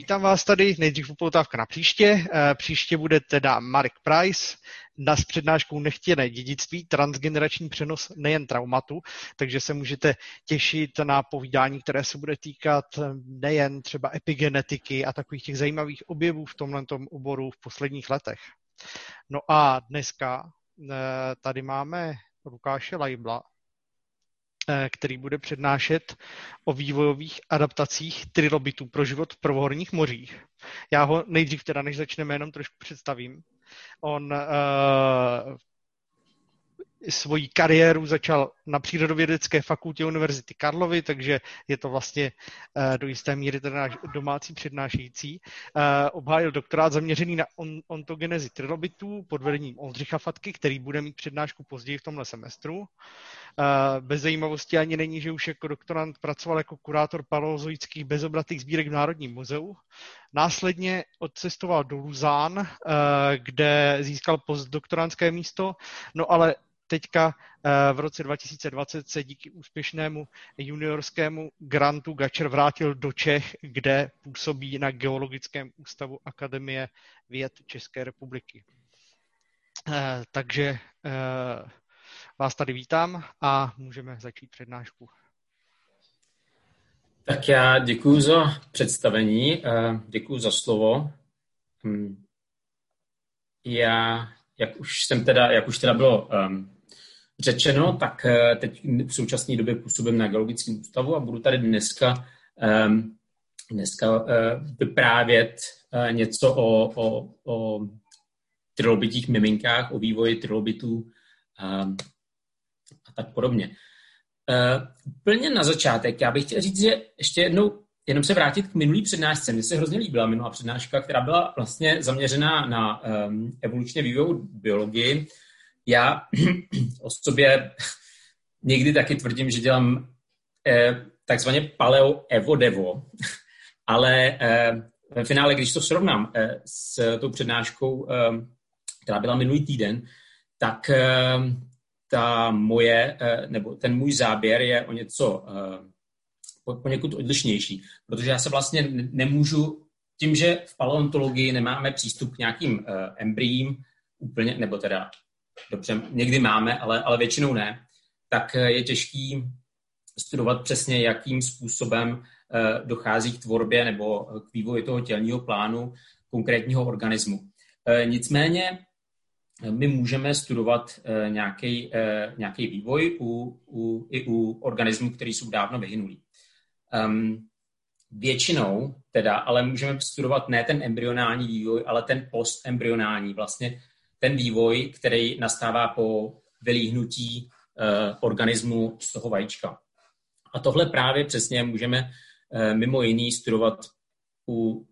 Vítám vás tady, nejdřív upoutávka na příště. Eh, příště bude teda Mark Price na s přednáškou Nechtěné dědictví, transgenerační přenos nejen traumatu, takže se můžete těšit na povídání, které se bude týkat eh, nejen třeba epigenetiky a takových těch zajímavých objevů v tomhle oboru v posledních letech. No a dneska eh, tady máme Lukáše Lajbla, který bude přednášet o vývojových adaptacích trilobitů pro život v prvohorních mořích. Já ho nejdřív teda, než začneme, jenom trošku představím. On uh, svoji kariéru začal na Přírodovědecké fakultě Univerzity Karlovy, takže je to vlastně uh, do jisté míry ten náš domácí přednášející. Uh, obhájil doktorát zaměřený na on, ontogenezi trilobitů pod vedením Oldřicha Fatky, který bude mít přednášku později v tomhle semestru. Uh, bez zajímavosti ani není, že už jako doktorant pracoval jako kurátor paleozoických bezobratých sbírek v Národním muzeu. Následně odcestoval do Luzán, kde získal postdoktorantské místo, no ale teďka eh, v roce 2020 se díky úspěšnému juniorskému grantu Gačer vrátil do Čech, kde působí na Geologickém ústavu Akademie věd České republiky. Eh, takže eh, vás tady vítám a můžeme začít přednášku. Tak já děkuji za představení, děkuji za slovo. Hm. Já, jak už jsem teda, jak už teda bylo um, řečeno, tak eh, teď v současné době působím na Geologickém ústavu a budu tady dneska, um, dneska uh, vyprávět uh, něco o, o, o trilobitích miminkách, o vývoji trilobitů um, a tak podobně. Úplně na začátek, já bych chtěl říct, že ještě jednou jenom se vrátit k minulý přednášce. Mně se hrozně líbila minulá přednáška, která byla vlastně zaměřená na um, evolučně vývojovou biologii já o sobě někdy taky tvrdím, že dělám eh, takzvaně paleo evo devo, ale eh, ve finále, když to srovnám eh, s tou přednáškou, eh, která byla minulý týden, tak eh, ta moje, eh, nebo ten můj záběr je o něco eh, poněkud odlišnější, protože já se vlastně nemůžu, tím, že v paleontologii nemáme přístup k nějakým eh, embryím, úplně, nebo teda dobře, někdy máme, ale, ale většinou ne, tak eh, je těžký studovat přesně, jakým způsobem eh, dochází k tvorbě nebo k vývoji toho tělního plánu konkrétního organismu. Eh, nicméně my můžeme studovat nějaký, nějaký vývoj u, u, i u organismů, které jsou dávno vyhynulí. Um, většinou teda, ale můžeme studovat ne ten embryonální vývoj, ale ten postembryonální, vlastně ten vývoj, který nastává po vylíhnutí uh, organismu z toho vajíčka. A tohle právě přesně můžeme uh, mimo jiný studovat u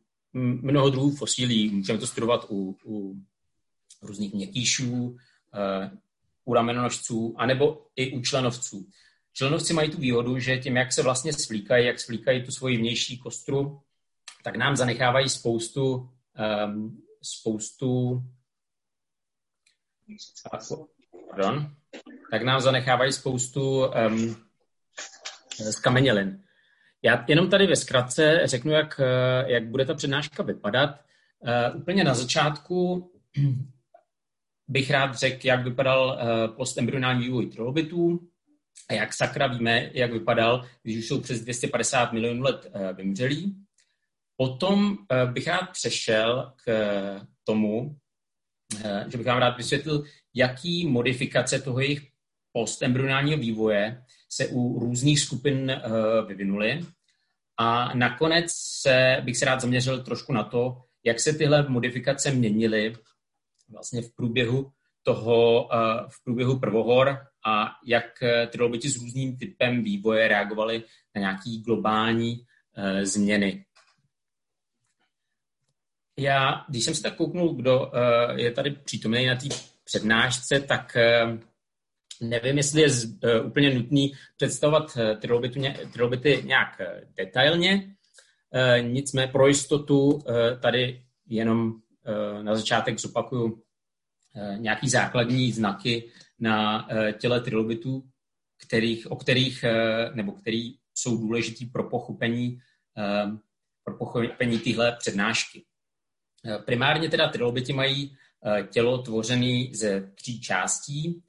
mnoho druhů fosílí. Můžeme to studovat u, u různých měkkýšů, uh, u ramenonožců, anebo i u členovců. Členovci mají tu výhodu, že tím, jak se vlastně svlíkají, jak svlíkají tu svoji vnější kostru, tak nám zanechávají spoustu, spoustu pardon, tak nám zanechávají spoustu um, skamenělin. Já jenom tady ve zkratce řeknu, jak, eh, jak bude ta přednáška vypadat. Uh, úplně na začátku bych rád řekl, jak vypadal uh, postembryonální vývoj trilobitů a jak sakra víme, jak vypadal, když už jsou přes 250 milionů let uh, vymřelí. Potom uh, bych rád přešel k tomu, Eh, že bych vám rád vysvětlil, jaký modifikace toho jejich postembryonálního vývoje se u různých skupin eh, vyvinuly. A nakonec se, bych se rád zaměřil trošku na to, jak se tyhle modifikace měnily vlastně v průběhu toho, eh, v průběhu prvohor a jak trilobiti s různým typem vývoje reagovaly na nějaký globální změny já, když jsem se tak kouknul, kdo uh, je tady přítomný na té přednášce, tak uh, nevím, jestli je z, uh, úplně nutný představovat uh, trilobity, nějak uh, detailně. Uh, nicméně pro jistotu uh, tady jenom uh, na začátek zopakuju uh, nějaký základní znaky na uh, těle trilobitů, kterých, o kterých, uh, nebo který jsou důležitý pro pochopení uh, pro pochopení téhle přednášky. Primárně teda trilobiti mají tělo tvořené ze tří částí,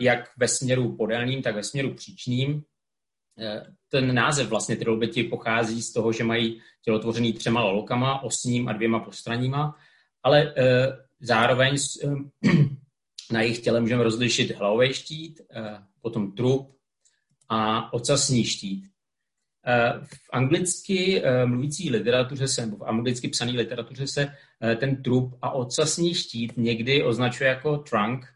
jak ve směru podélným, tak ve směru příčným. Ten název vlastně trilobiti pochází z toho, že mají tělo tvořené třema lalokama, osním a dvěma postraníma, ale zároveň na jejich těle můžeme rozlišit hlavový štít, potom trup a ocasní štít. Eh, v anglicky eh, mluvící literatuře se, nebo v anglicky psané literatuře se eh, ten trup a ocasní štít někdy označuje jako trunk.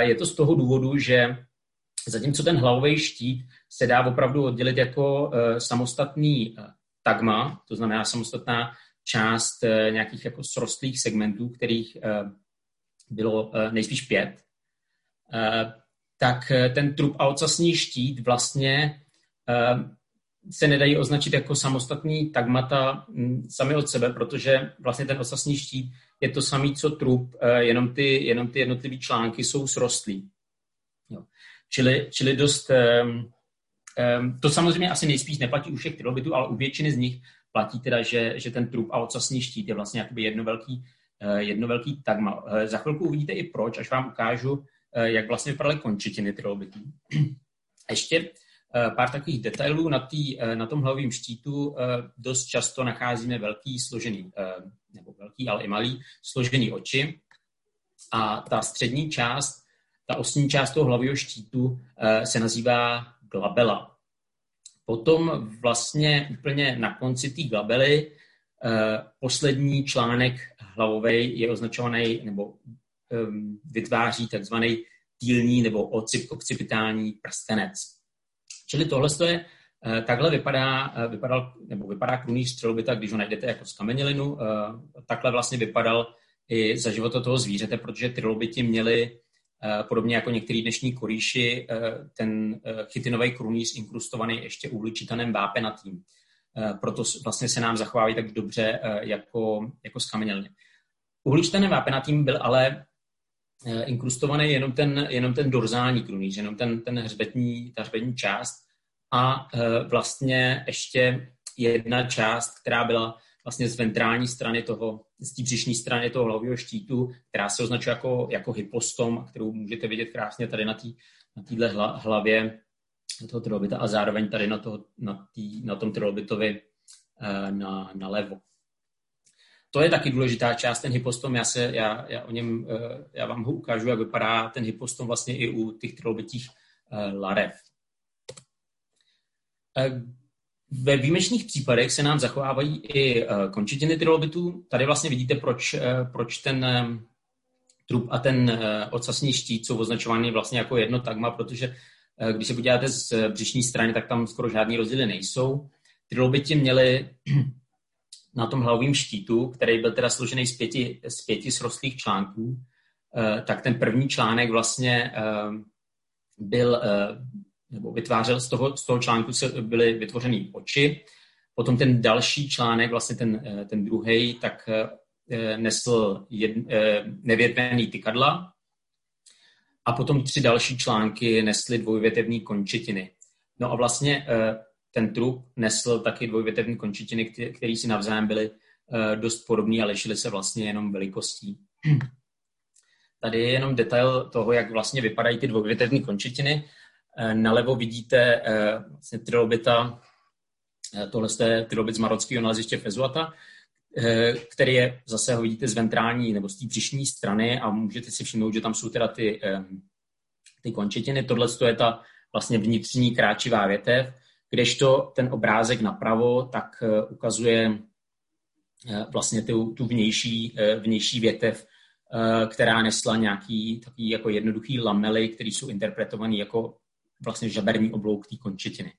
Je to z toho důvodu, že zatímco ten hlavový štít se dá opravdu oddělit jako samostatný tagma, to znamená samostatná část nějakých jako srostlých segmentů, kterých bylo nejspíš pět, tak ten trup a ocasní štít vlastně se nedají označit jako samostatný tagmata mm, sami od sebe, protože vlastně ten osasný štít je to samý, co trup, eh, jenom ty, jenom ty jednotlivé články jsou srostlí. Jo. Čili, čili dost... Um, um, to samozřejmě asi nejspíš neplatí u všech trilobitů, ale u většiny z nich platí teda, že, že ten trup a ocasný štít je vlastně jakoby jedno velký, uh, jedno velký tagma. Uh, za chvilku uvidíte i proč, až vám ukážu, jak vlastně vypadaly končetiny trilobitů. Ještě Eh, pár takových detailů. Na, tý, eh, na tom hlavním štítu eh, dost často nacházíme velký složený, nebo velký, ale i malý, složený oči. A ta střední část, ta osní část toho hlavního štítu se nazývá glabela. Potom vlastně úplně na konci té glabely poslední článek hlavový je označovaný nebo vytváří takzvaný týlní nebo occipitální prstenec. Čili tohle je, eh, takhle vypadá, eh, vypadal, nebo vypadá krunýř střelobita, když ho najdete jako skamenělinu. Eh, takhle vlastně vypadal i za života toho zvířete, protože trilobiti měli podobně jako některý dnešní korýši, ten chytinový krunýř inkrustovaný ještě uhličitanem vápenatým. Proto vlastně se nám zachovávají tak dobře jako, jako skameněliny. Uhličitanem vápenatým byl ale inkrustovaný jenom ten, jenom ten dorzální krunýř, jenom ten, ten hřbetní, ta hřbetní část. A eh, vlastně ještě jedna část, která byla vlastně z ventrální strany toho, z té břišní strany toho hlavního štítu, která se označuje jako, jako hypostom, kterou můžete vidět krásně tady na, tý, na hla, hlavě toho trilobita a zároveň tady na, toho, na, tý, na tom trilobitovi eh, na, na levo to je taky důležitá část, ten hypostom, já, se, já, já o něm, eh, já vám ho ukážu, jak vypadá ten hypostom vlastně i u těch trilobitích eh, larev. Eh, ve výjimečných případech se nám zachovávají i končetiny trilobitů. Tady vlastně vidíte, proč, proč ten trup a ten ocasní štít jsou označovány vlastně jako jedno tagma, protože když se podíváte z břišní strany, tak tam skoro žádný rozdíly nejsou. Trilobiti měli na tom hlavním štítu, který byl teda složený z pěti, z pěti srostlých článků, eh, tak ten první článek vlastně eh, byl, eh, nebo vytvářel z toho, z toho článku se byly vytvořeny oči, potom ten další článek, vlastně ten, ten druhý, tak nesl nevětvený tykadla a potom tři další články nesly dvojvětevní končetiny. No a vlastně ten trup nesl taky dvojvětevní končetiny, které si navzájem byly eh, dost podobné a lišily se vlastně jenom velikostí. Tady je jenom detail toho, jak vlastně vypadají ty dvojvětevní končetiny. Eh, nalevo vidíte eh, vlastně trilobita, tohle je trilobit z marockého naleziště Fezuata, který je, zase ho vidíte z ventrální nebo z té břišní strany a můžete si všimnout, že tam jsou teda ty, ty končetiny. Tohle je ta vlastně vnitřní kráčivá větev kdežto ten obrázek napravo tak eh, ukazuje eh, vlastně tu, tu vnější, eh, vnější větev, která nesla nějaký takový jako jednoduchý lamely, které jsou interpretované jako vlastně žaberní oblouk té končetiny.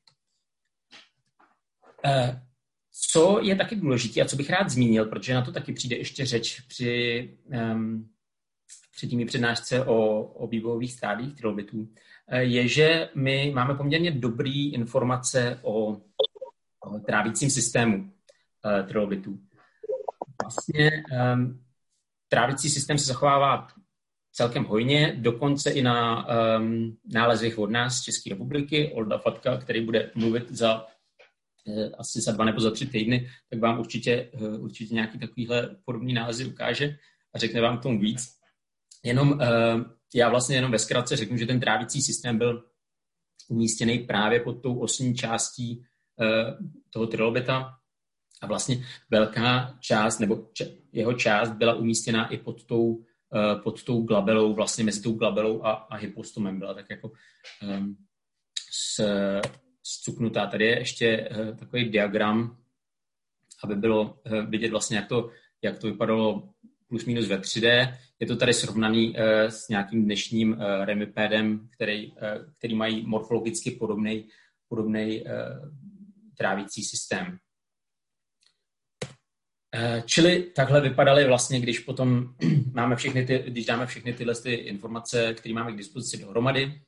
Co je taky důležité a co bych rád zmínil, protože na to taky přijde ještě řeč při, um, při tými přednášce o, o vývojových stádích trilobitů, je, že my máme poměrně dobrý informace o, trávícím systému uh, trilobitů. Vlastně um, trávicí systém se zachovává celkem hojně, dokonce i na um, nálezech od nás z České republiky, Olda Fatka, který bude mluvit za asi za dva nebo za tři týdny, tak vám určitě, určitě nějaký takovýhle podobný nález ukáže a řekne vám k tomu víc. Jenom já vlastně jenom ve zkratce řeknu, že ten trávicí systém byl umístěný právě pod tou osní částí toho trilobita a vlastně velká část, nebo jeho část byla umístěna i pod tou, pod tou glabelou, vlastně mezi tou glabelou a, a hypostomem byla tak jako um, s, zcuknutá. Tady je ještě uh, takový diagram, aby bylo vidět vlastně, jak to, jak to vypadalo plus minus ve 3D. Je to tady srovnaný uh, s nějakým dnešním uh, remipédem, který, uh, který mají morfologicky podobný podobnej, uh, trávící systém. Čili takhle vypadaly vlastně, když potom máme všechny ty, když dáme všechny tyhle ty informace, které máme k dispozici dohromady,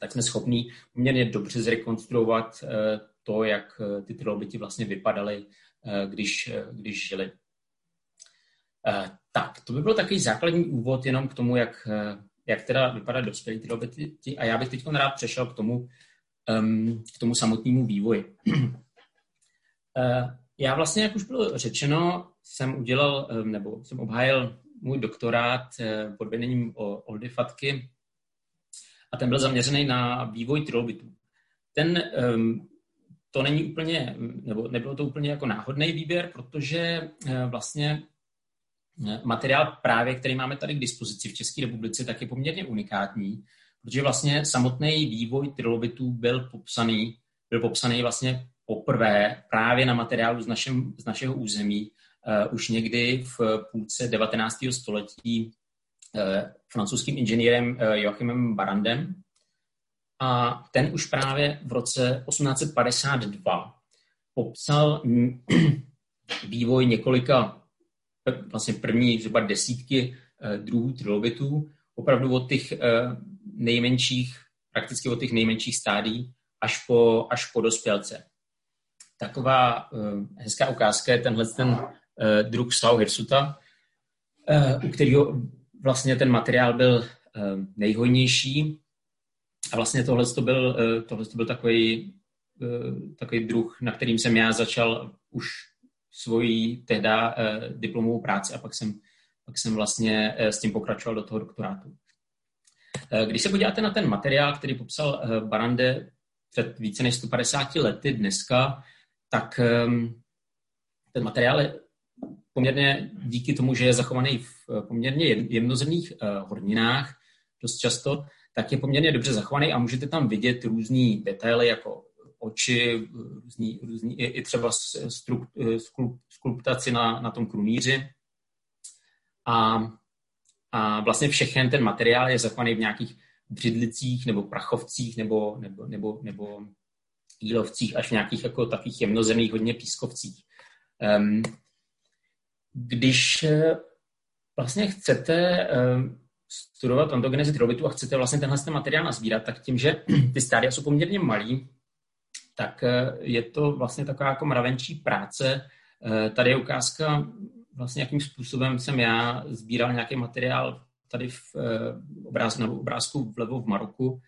tak jsme schopni poměrně dobře zrekonstruovat to, jak ty trilobity vlastně vypadaly, když, když žili. Tak, to by byl takový základní úvod jenom k tomu, jak, jak teda vypadají dospělí trilobity a já bych teď rád přešel k tomu, k tomu samotnému vývoji. Já vlastně, jak už bylo řečeno, jsem udělal, nebo jsem obhájil můj doktorát eh, pod vedením Oldy Fatky a ten byl zaměřený na vývoj trilobitů. Ten, to není úplně, nebo nebylo to úplně jako náhodný výběr, protože eh, vlastně eh, materiál právě, který máme tady k dispozici v České republice, tak je poměrně unikátní, protože vlastně samotný vývoj trilobitů byl popsaný, byl popsaný vlastně poprvé právě na materiálu z, našem, z našeho území uh, už někdy v půlce 19. století uh, francouzským inženýrem uh, Joachimem Barandem. A ten už právě v roce 1852 popsal vývoj několika, vlastně první zhruba desítky druhů trilobitů, opravdu od těch nejmenších, prakticky od těch nejmenších stádí až po, až po dospělce. Taková uh, hezká ukázka je tenhle ten uh, druh Slau hirsuta, uh, u kterého vlastně ten materiál byl nejhojnější. A vlastně tohle to byl, tohle to byl takový, takový druh, na kterým jsem já začal už svoji tehda uh, diplomovou práci a pak jsem, pak jsem vlastně uh, s tím pokračoval do toho doktorátu. Když se podíváte na ten materiál, který popsal Barande před více než 150 lety dneska, tak ehm, ten materiál je poměrně díky tomu, že je zachovaný v eh, poměrně jemnozrných eh, horninách dost často, tak je poměrně dobře zachovaný a můžete tam vidět různý detaily jako oči, různý, různý, i, i třeba struk, eh, skulp, skulptaci na, na tom krunýři. A, a vlastně všechen ten materiál je zachovaný v nějakých břidlicích nebo prachovcích nebo, nebo, nebo, nebo jílovcích až v nějakých jako takových jemnozemných, hodně pískovcích. Um, když vlastně chcete uh, studovat ontogenezi trilobitu a chcete vlastně tenhle ten materiál nazbírat, tak tím, že ty stádia jsou poměrně malý, tak uh, je to vlastně taková jako mravenčí práce. Uh, tady je ukázka vlastně, jakým způsobem jsem já sbíral nějaký materiál tady v obrázku, nebo obrázku vlevo v Maroku,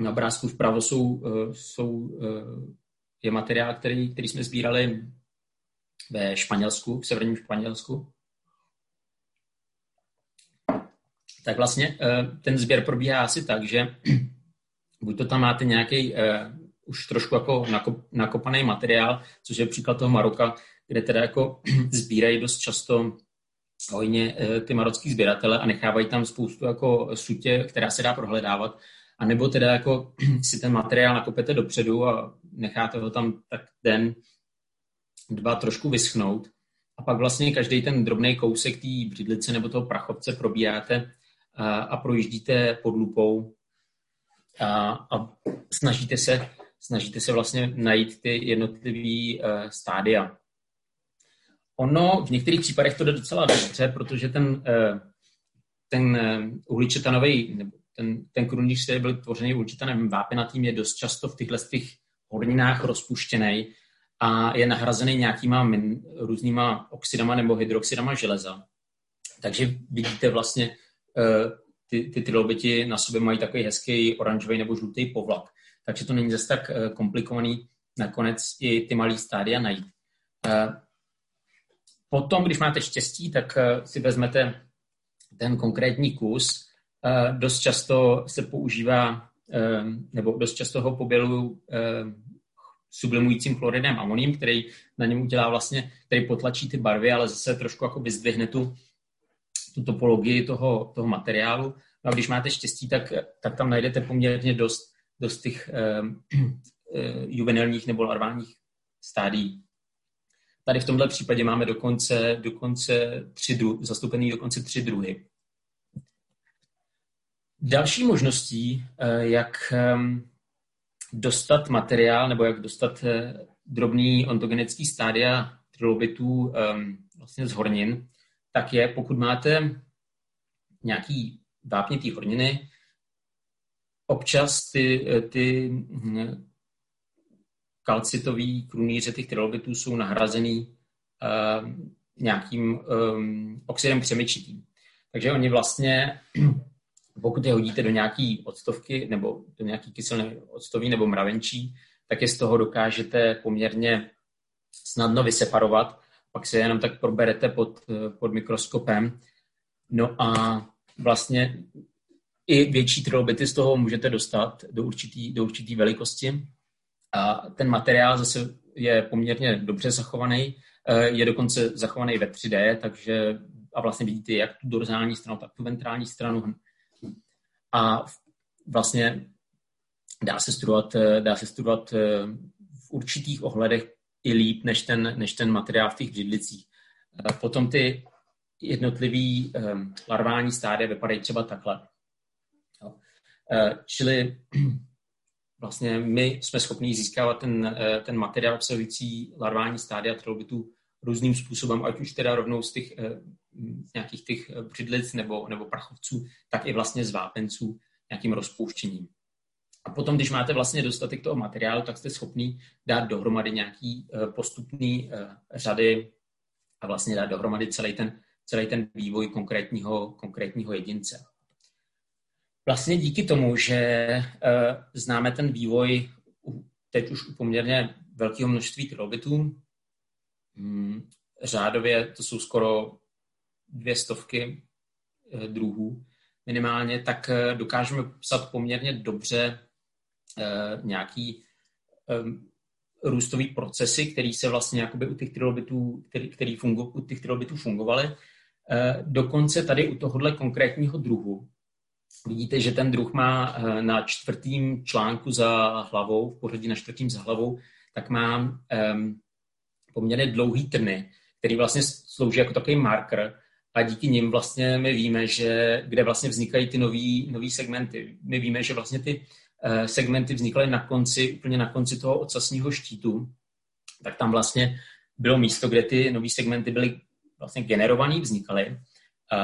na obrázku vpravo jsou, eh, jsou, eh, je materiál, který, který jsme sbírali ve Španělsku, v severním Španělsku. Tak vlastně eh, ten sběr probíhá asi tak, že buď to tam máte nějaký už trošku jako nakopaný materiál, což je příklad toho Maroka, kde teda jako sbírají dost často hojně ty marocký sběratele a nechávají tam spoustu jako sutě, která se dá prohledávat. A nebo teda jako si ten materiál nakopete dopředu a necháte ho tam tak den, dva trošku vyschnout. A pak vlastně každý ten drobný kousek té břidlice nebo toho prachovce probíráte a, a projíždíte pod lupou a, a snažíte se snažíte se vlastně najít ty jednotlivé uh, stádia. Ono v některých případech to jde docela dobře, protože ten, uh, ten uh, uhličetanový, nebo ten, ten krunýř, který byl tvořený určitým vápenatým, je dost často v těchto těch horninách rozpuštěný a je nahrazený nějakýma min, různýma oxidama nebo hydroxidama železa. Takže vidíte vlastně, ty, ty trilobiti na sobě mají takový hezký oranžový nebo žlutý povlak. Takže to není zase tak uh, komplikovaný nakonec i ty malé stádia najít. Potom, když máte štěstí, tak si vezmete ten konkrétní kus. Dost často se používá, nebo dost často ho pobělují sublimujícím chloridem amoním, který na něm udělá vlastně, který potlačí ty barvy, ale zase trošku jako vyzdvihne tu, tu topologii toho, toho materiálu. No a když máte štěstí, tak, tak tam najdete poměrně dost, dost těch um, juvenilních nebo larválních stádií. Tady v tomto případě máme dokonce, dokonce tři dru, zastoupený dokonce tři druhy. Další možností, eh, jak ehm, dostat materiál nebo jak dostat eh, drobný ontogenický stádia trilobitů um, vlastně z hornin, tak je, pokud máte nějaký vápnitý horniny, občas ty, eh, ty hm, kalcitový krunýře těch trilobitů jsou nahrazený uh, nějakým um, oxidem křemičitým. Takže oni vlastně pokud je hodíte do nějaký odstovky nebo do nějaký kyselné octový nebo mravenčí, tak je z toho dokážete poměrně snadno vyseparovat, pak se jenom tak proberete pod, pod mikroskopem. No a vlastně i větší trilobity z toho můžete dostat do určitý, do určitý velikosti. A ten materiál zase je poměrně dobře zachovaný, je dokonce zachovaný ve 3D, takže a vlastně vidíte jak tu dorzální stranu, tak tu ventrální stranu a vlastně dá se studovat, eh, dá se studovat eh, v určitých ohledech i líp než ten, než ten materiál v těch břidlicích. Eh, potom ty jednotlivý larvální stádia vypadají třeba takhle. Čili vlastně my jsme schopni získávat ten, ten materiál obsahující larvální stádia trilobitů různým způsobem, ať už teda rovnou z těch z nějakých těch břidlic nebo, nebo prachovců, tak i vlastně z vápenců nějakým rozpouštěním. A potom, když máte vlastně dostatek toho materiálu, tak jste schopný dát dohromady nějaký eh, postupný eh, řady a vlastně dát dohromady celý ten, celý ten vývoj konkrétního, konkrétního jedince. Vlastně díky tomu, že eh, známe ten vývoj teď už u poměrně velkého množství trilobitů, hm, řádově to jsou skoro dvě stovky druhů, minimálně, tak eh, dokážeme psat poměrně dobře eh, nějaký ehm, růstový procesy, který se vlastně jakoby u těch trilobitů, který, který fungu, u těch trilobitů fungovaly. Eh, dokonce tady u tohohle konkrétního druhu vidíte, že ten druh má na čtvrtým článku za hlavou, v pořadí na čtvrtým za hlavou, tak má um, poměrně dlouhý trny, který vlastně slouží jako takový marker, a díky nim vlastně my víme, že kde vlastně vznikají ty nový segmenty. My víme, že vlastně ty uh, segmenty vznikaly na konci, úplně na konci toho ocasního štítu, tak tam vlastně bylo místo, kde ty nové segmenty byly vlastně generovaný, vznikaly. Uh,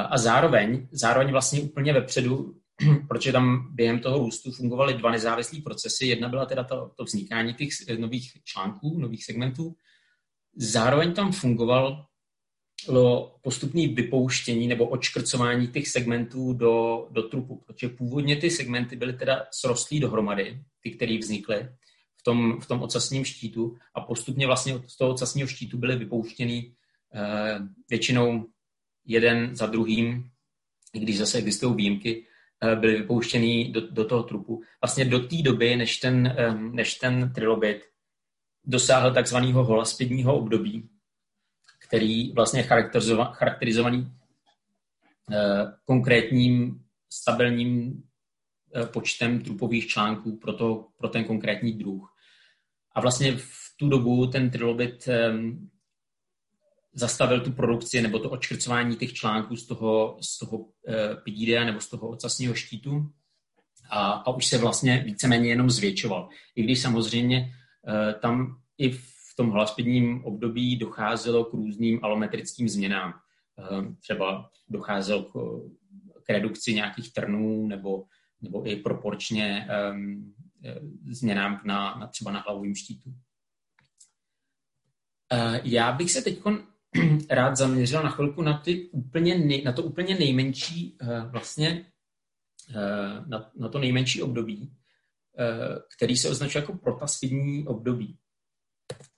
a zároveň, zároveň vlastně úplně vepředu, protože tam během toho růstu fungovaly dva nezávislé procesy. Jedna byla teda to, to vznikání těch nových článků, nových segmentů. Zároveň tam fungoval postupné vypouštění nebo odškrcování těch segmentů do, do trupu, protože původně ty segmenty byly teda srostlí dohromady, ty, které vznikly v tom, v tom ocasním štítu a postupně vlastně z toho ocasního štítu byly vypouštěny eh, většinou jeden za druhým, i když zase existují výjimky, eh, byly vypouštěny do, do toho trupu. Vlastně do té doby, než ten, eh, než ten trilobit dosáhl takzvaného holaspidního období, který vlastně je charakterizovaný eh, konkrétním stabilním eh, počtem trupových článků pro, to, pro ten konkrétní druh. A vlastně v tu dobu ten trilobit zastavil tu produkci nebo to odškrcování těch článků z toho, z toho eh, pididea nebo z toho ocasního štítu a, a už se vlastně víceméně jenom zvětšoval. I když samozřejmě tam i v tom hlaspidním období docházelo k různým alometrickým změnám. Ehm, třeba docházelo k, k redukci nějakých trnů nebo, nebo i proporčně um, změnám na, na třeba na hlavovém štítu. Já bych se teď rád zaměřil na chvilku na, ty úplně nej, na to úplně nejmenší uh, vlastně uh, na, na to nejmenší období, který se označuje jako protasvidní období.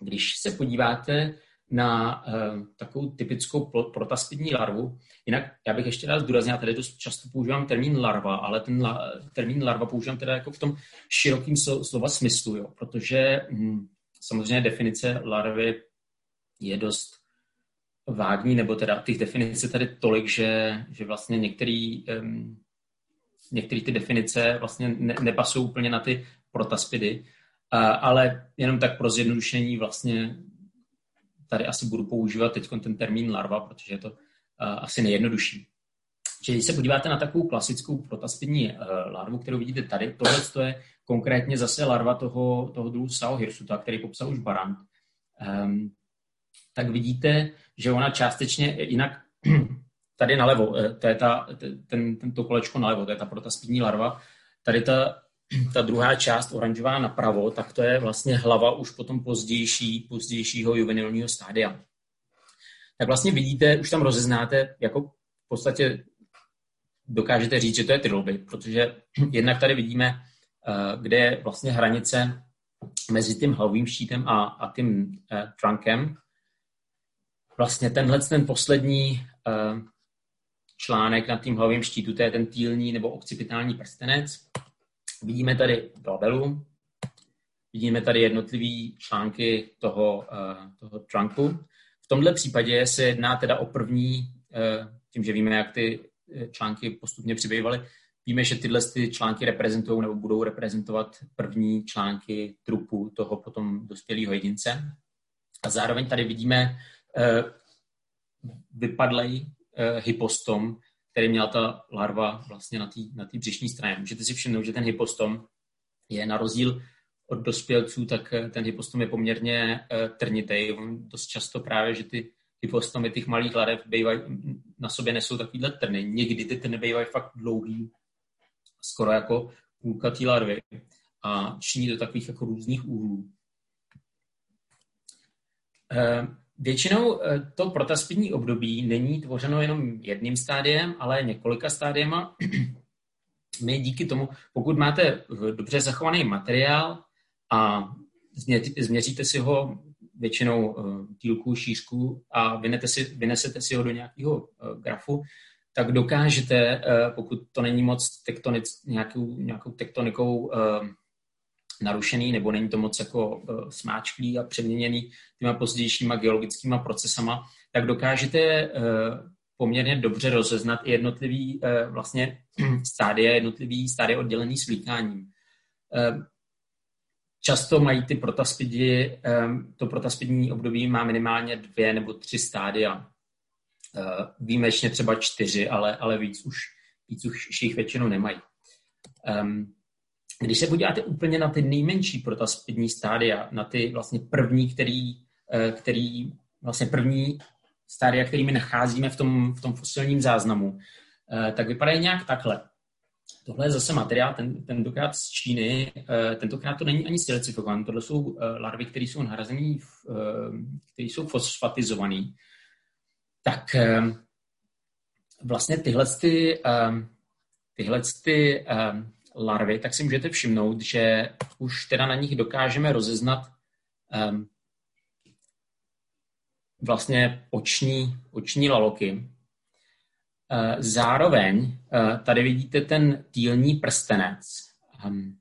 když se podíváte na uh, takovou typickou protaspidní larvu. Jinak já bych ještě rád zdůraznil, já tady dost často používám termín larva, ale ten la, termín larva používám teda jako v tom širokým slo, slova smyslu, jo, protože hm, samozřejmě definice larvy je dost vágní, nebo teda těch definic je tady tolik, že, že vlastně některý, um, některé ty definice vlastně ne, nepasují úplně na ty protaspidy, uh, ale jenom tak pro zjednodušení vlastně tady asi budu používat teď ten termín larva, protože je to uh, asi nejjednodušší. Čili když se podíváte na takovou klasickou protaspidní uh, larvu, kterou vidíte tady, tohle to je konkrétně zase larva toho, toho druhu Sao hirsuta, který popsal už Barant. Um, tak vidíte, že ona částečně jinak tady nalevo, eh, to je ta, ten, ten, to kolečko nalevo, to je ta protaspidní larva, tady ta, ta druhá část oranžová napravo, tak to je vlastně hlava už potom pozdější, pozdějšího juvenilního stádia. Tak vlastně vidíte, už tam rozeznáte, jako v podstatě dokážete říct, že to je trilby, protože jednak tady vidíme, eh, kde je vlastně hranice mezi tím hlavovým štítem a, a tím uh, trunkem, vlastně tenhle ten poslední uh, článek na tím hlavním štítu, to je ten týlní nebo occipitální prstenec. Vidíme tady labelu, vidíme tady jednotlivé články toho, uh, toho trunku. V tomhle případě se jedná teda o první, uh, tím, že víme, jak ty články postupně přibývaly, víme, že tyhle ty články reprezentují nebo budou reprezentovat první články trupu toho potom dospělého jedince. A zároveň tady vidíme Eh, vypadlej eh, hypostom, který měla ta larva vlastně na té na břišní straně. Můžete si všimnout, že ten hypostom je na rozdíl od dospělců, tak eh, ten hypostom je poměrně trnitý. On dost často právě, že ty hypostomy těch malých larev bývají, na sobě nesou takovýhle trny. Někdy ty trny bývají fakt dlouhý, skoro jako půlka té larvy a činí do takových jako různých úhlů. Většinou eh, to protaspidní období není tvořeno jenom jedním stádiem, ale několika stádiema. My díky tomu, pokud máte dobře zachovaný materiál a změříte si ho většinou eh, dílku, šířku a vynete si, vynesete si ho do nějakého eh, grafu, tak dokážete, pokud to není moc tektonic, nějakou, nějakou tektonikou narušený, nebo není to moc jako uh, smáčklý a přeměněný těma pozdějšíma geologickými procesama, tak dokážete uh, poměrně dobře rozeznat i jednotlivý uh, vlastně stádie, jednotlivý stádie oddělený svlíkáním. Často mají ty protaspidi, to protaspidní období má minimálně dvě nebo tři stádia. Výjimečně třeba čtyři, ale, ale víc už, víc už jich většinou nemají. Um, když se podíváte úplně na ty nejmenší protaspidní stádia, na ty vlastně první, který, eh, který vlastně první stádia, kterými nacházíme v tom, v tom fosilním záznamu, eh, tak vypadají nějak takhle. Tohle je zase materiál, ten, tentokrát z Číny, eh, tentokrát to není ani silicifikovaný, tohle jsou larvy, které jsou nahrazené, které jsou fosfatizované. Tak vlastně tyhle, ty, tyhle ty, larvy, tak si můžete všimnout, že už teda na nich dokážeme rozeznat um, vlastně oční, oční laloky. Uh, zároveň uh, tady vidíte ten týlní prstenec. Um,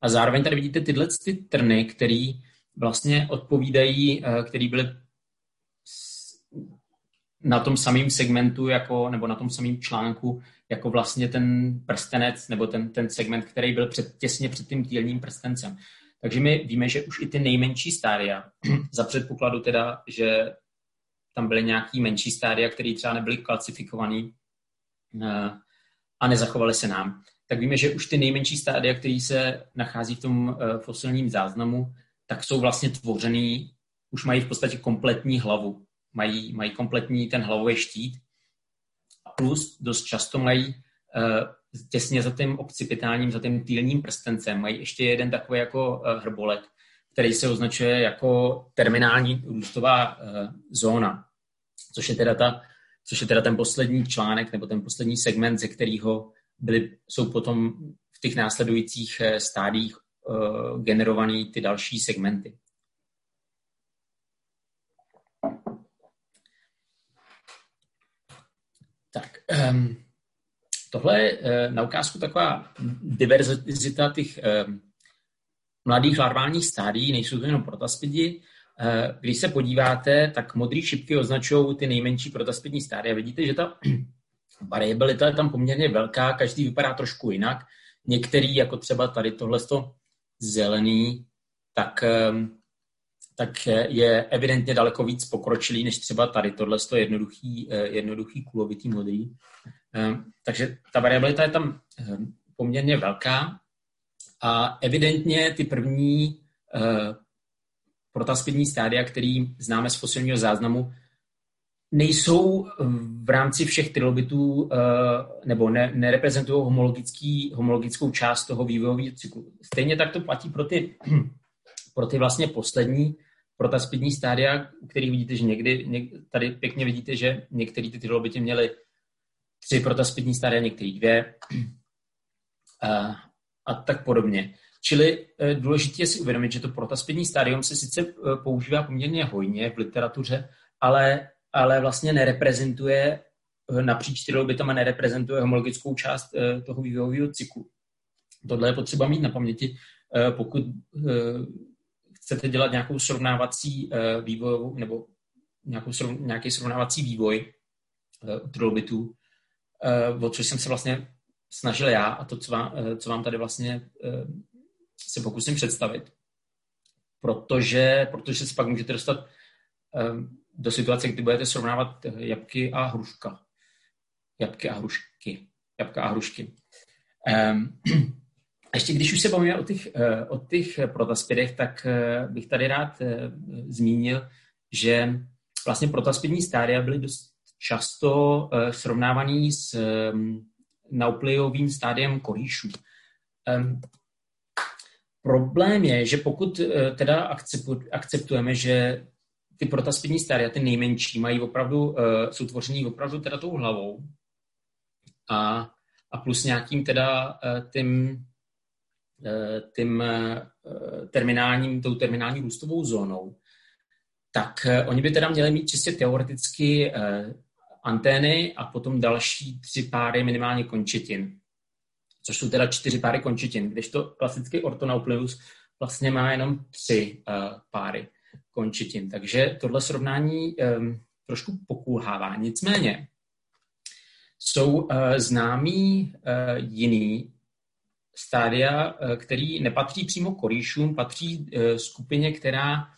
a zároveň tady vidíte tyhle ty trny, které vlastně odpovídají, uh, který byly na tom samém segmentu, jako, nebo na tom samém článku, jako vlastně ten prstenec, nebo ten, ten segment, který byl před, těsně před tím týlním prstencem. Takže my víme, že už i ty nejmenší stádia, za předpokladu teda, že tam byly nějaký menší stádia, které třeba nebyly klasifikované eh, a nezachovaly se nám, tak víme, že už ty nejmenší stádia, které se nachází v tom eh, fosilním záznamu, tak jsou vlastně tvořený, už mají v podstatě kompletní hlavu mají, mají kompletní ten hlavový štít. A plus dost často mají uh, těsně za tím occipitálním, za tím týlním prstencem, mají ještě jeden takový jako uh, hrbolek, který se označuje jako terminální růstová uh, zóna, což je teda ta, což je teda ten poslední článek nebo ten poslední segment, ze kterého byly, jsou potom v těch následujících stádiích uh, generovaný ty další segmenty. Um, tohle je uh, na ukázku taková diverzita těch um, mladých larválních stádií, nejsou to jenom protaspidi. Uh, když se podíváte, tak modré šipky označují ty nejmenší protaspidní stádia. Vidíte, že ta variabilita je tam poměrně velká, každý vypadá trošku jinak. Některý, jako třeba tady tohle zelený, tak um, tak je evidentně daleko víc pokročilý než třeba tady tohle je jednoduchý, eh, jednoduchý kulovitý modrý. Ehm, takže ta variabilita je tam poměrně velká a evidentně ty první eh, protaspidní stádia, který známe z fosilního záznamu, nejsou v rámci všech trilobitů eh, nebo ne, nereprezentují homologický, homologickou část toho vývojového cyklu. Stejně tak to platí pro ty, pro ty vlastně poslední pro ta speední stádia, u kterých vidíte, že někdy, něk, tady pěkně vidíte, že některé ty trilobity měly tři pro ta speední stádia, některý dvě a, a tak podobně. Čili e, důležité je si uvědomit, že to protaspidní stádium se sice e, používá poměrně hojně v literatuře, ale, ale vlastně nereprezentuje e, napříč trilobitama nereprezentuje homologickou část toho vývojového cyklu. Tohle je potřeba mít na paměti, pokud chcete dělat nějakou srovnávací uh, vývoj nebo nějakou nějaký srovnávací vývoj uh, trilobitů, uh, o což jsem se vlastně snažil já a to, co vám, co vám tady vlastně se pokusím představit. Protože, protože se pak můžete dostat do situace, kdy budete srovnávat jabky a hruška. Jabky a hrušky. Jabka a hrušky. Um, ještě když už se bavíme o těch, eh, o těch protaspidech, tak eh, bych tady rád eh, zmínil, že vlastně protaspidní stádia byly dost často srovnávaný s naupliovým stádiem korýšů. Ehm, problém je, že pokud teda akceptujeme, že ty protaspidní stádia, ty nejmenší, mají opravdu, jsou tvořený opravdu teda tou hlavou a, a plus nějakým teda tím tím eh, terminálním, tou terminální růstovou zónou, tak eh, oni by teda měli mít čistě teoreticky antény a potom další tři páry minimálně končetin, což jsou teda čtyři páry končetin, kdežto klasický ortonauplius vlastně má jenom tři páry končetin. Takže tohle srovnání trošku pokulhává. Nicméně jsou známí jiný stádia, eh, který nepatří přímo korýšům, patří eh, skupině, která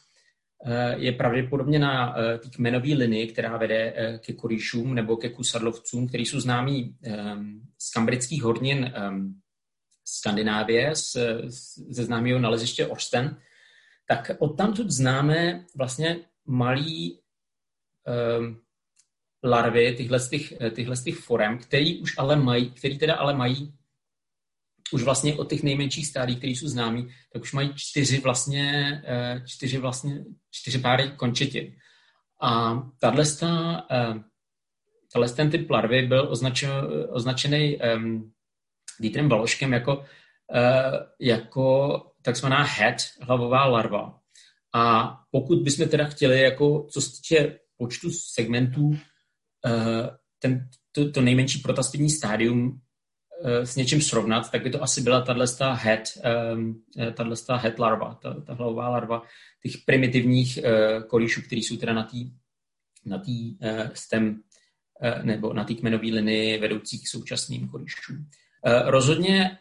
eh, je pravděpodobně na té kmenové linii, která vede ke korýšům nebo ke kusadlovcům, který jsou známí ehm, z kambrických hornin ehm, Skandinávie, ze známého naleziště Orsten, tak odtamtud známe vlastně malý um, larvy tyhle, těch, tyhle těch forem, který už ale mají, který teda ale mají už vlastně od těch nejmenších stádí, které jsou známí, tak už mají čtyři vlastně, eh, čtyři vlastně, čtyři páry končetin. A tahle eh, ten typ larvy byl označen, označený um, Baloškem jako, uh, jako takzvaná head, hlavová larva. A pokud bychom teda chtěli, jako, co se týče počtu segmentů, uh, ten, to, to nejmenší protaspidní stádium s něčím srovnat, tak by to asi byla tahle head, um, tahle head larva, ta, ta hlavová larva těch primitivních uh, kolíšů, které jsou teda na té na tý, stem nebo na té kmenové linii vedoucí k současným kolíšům. Rozhodně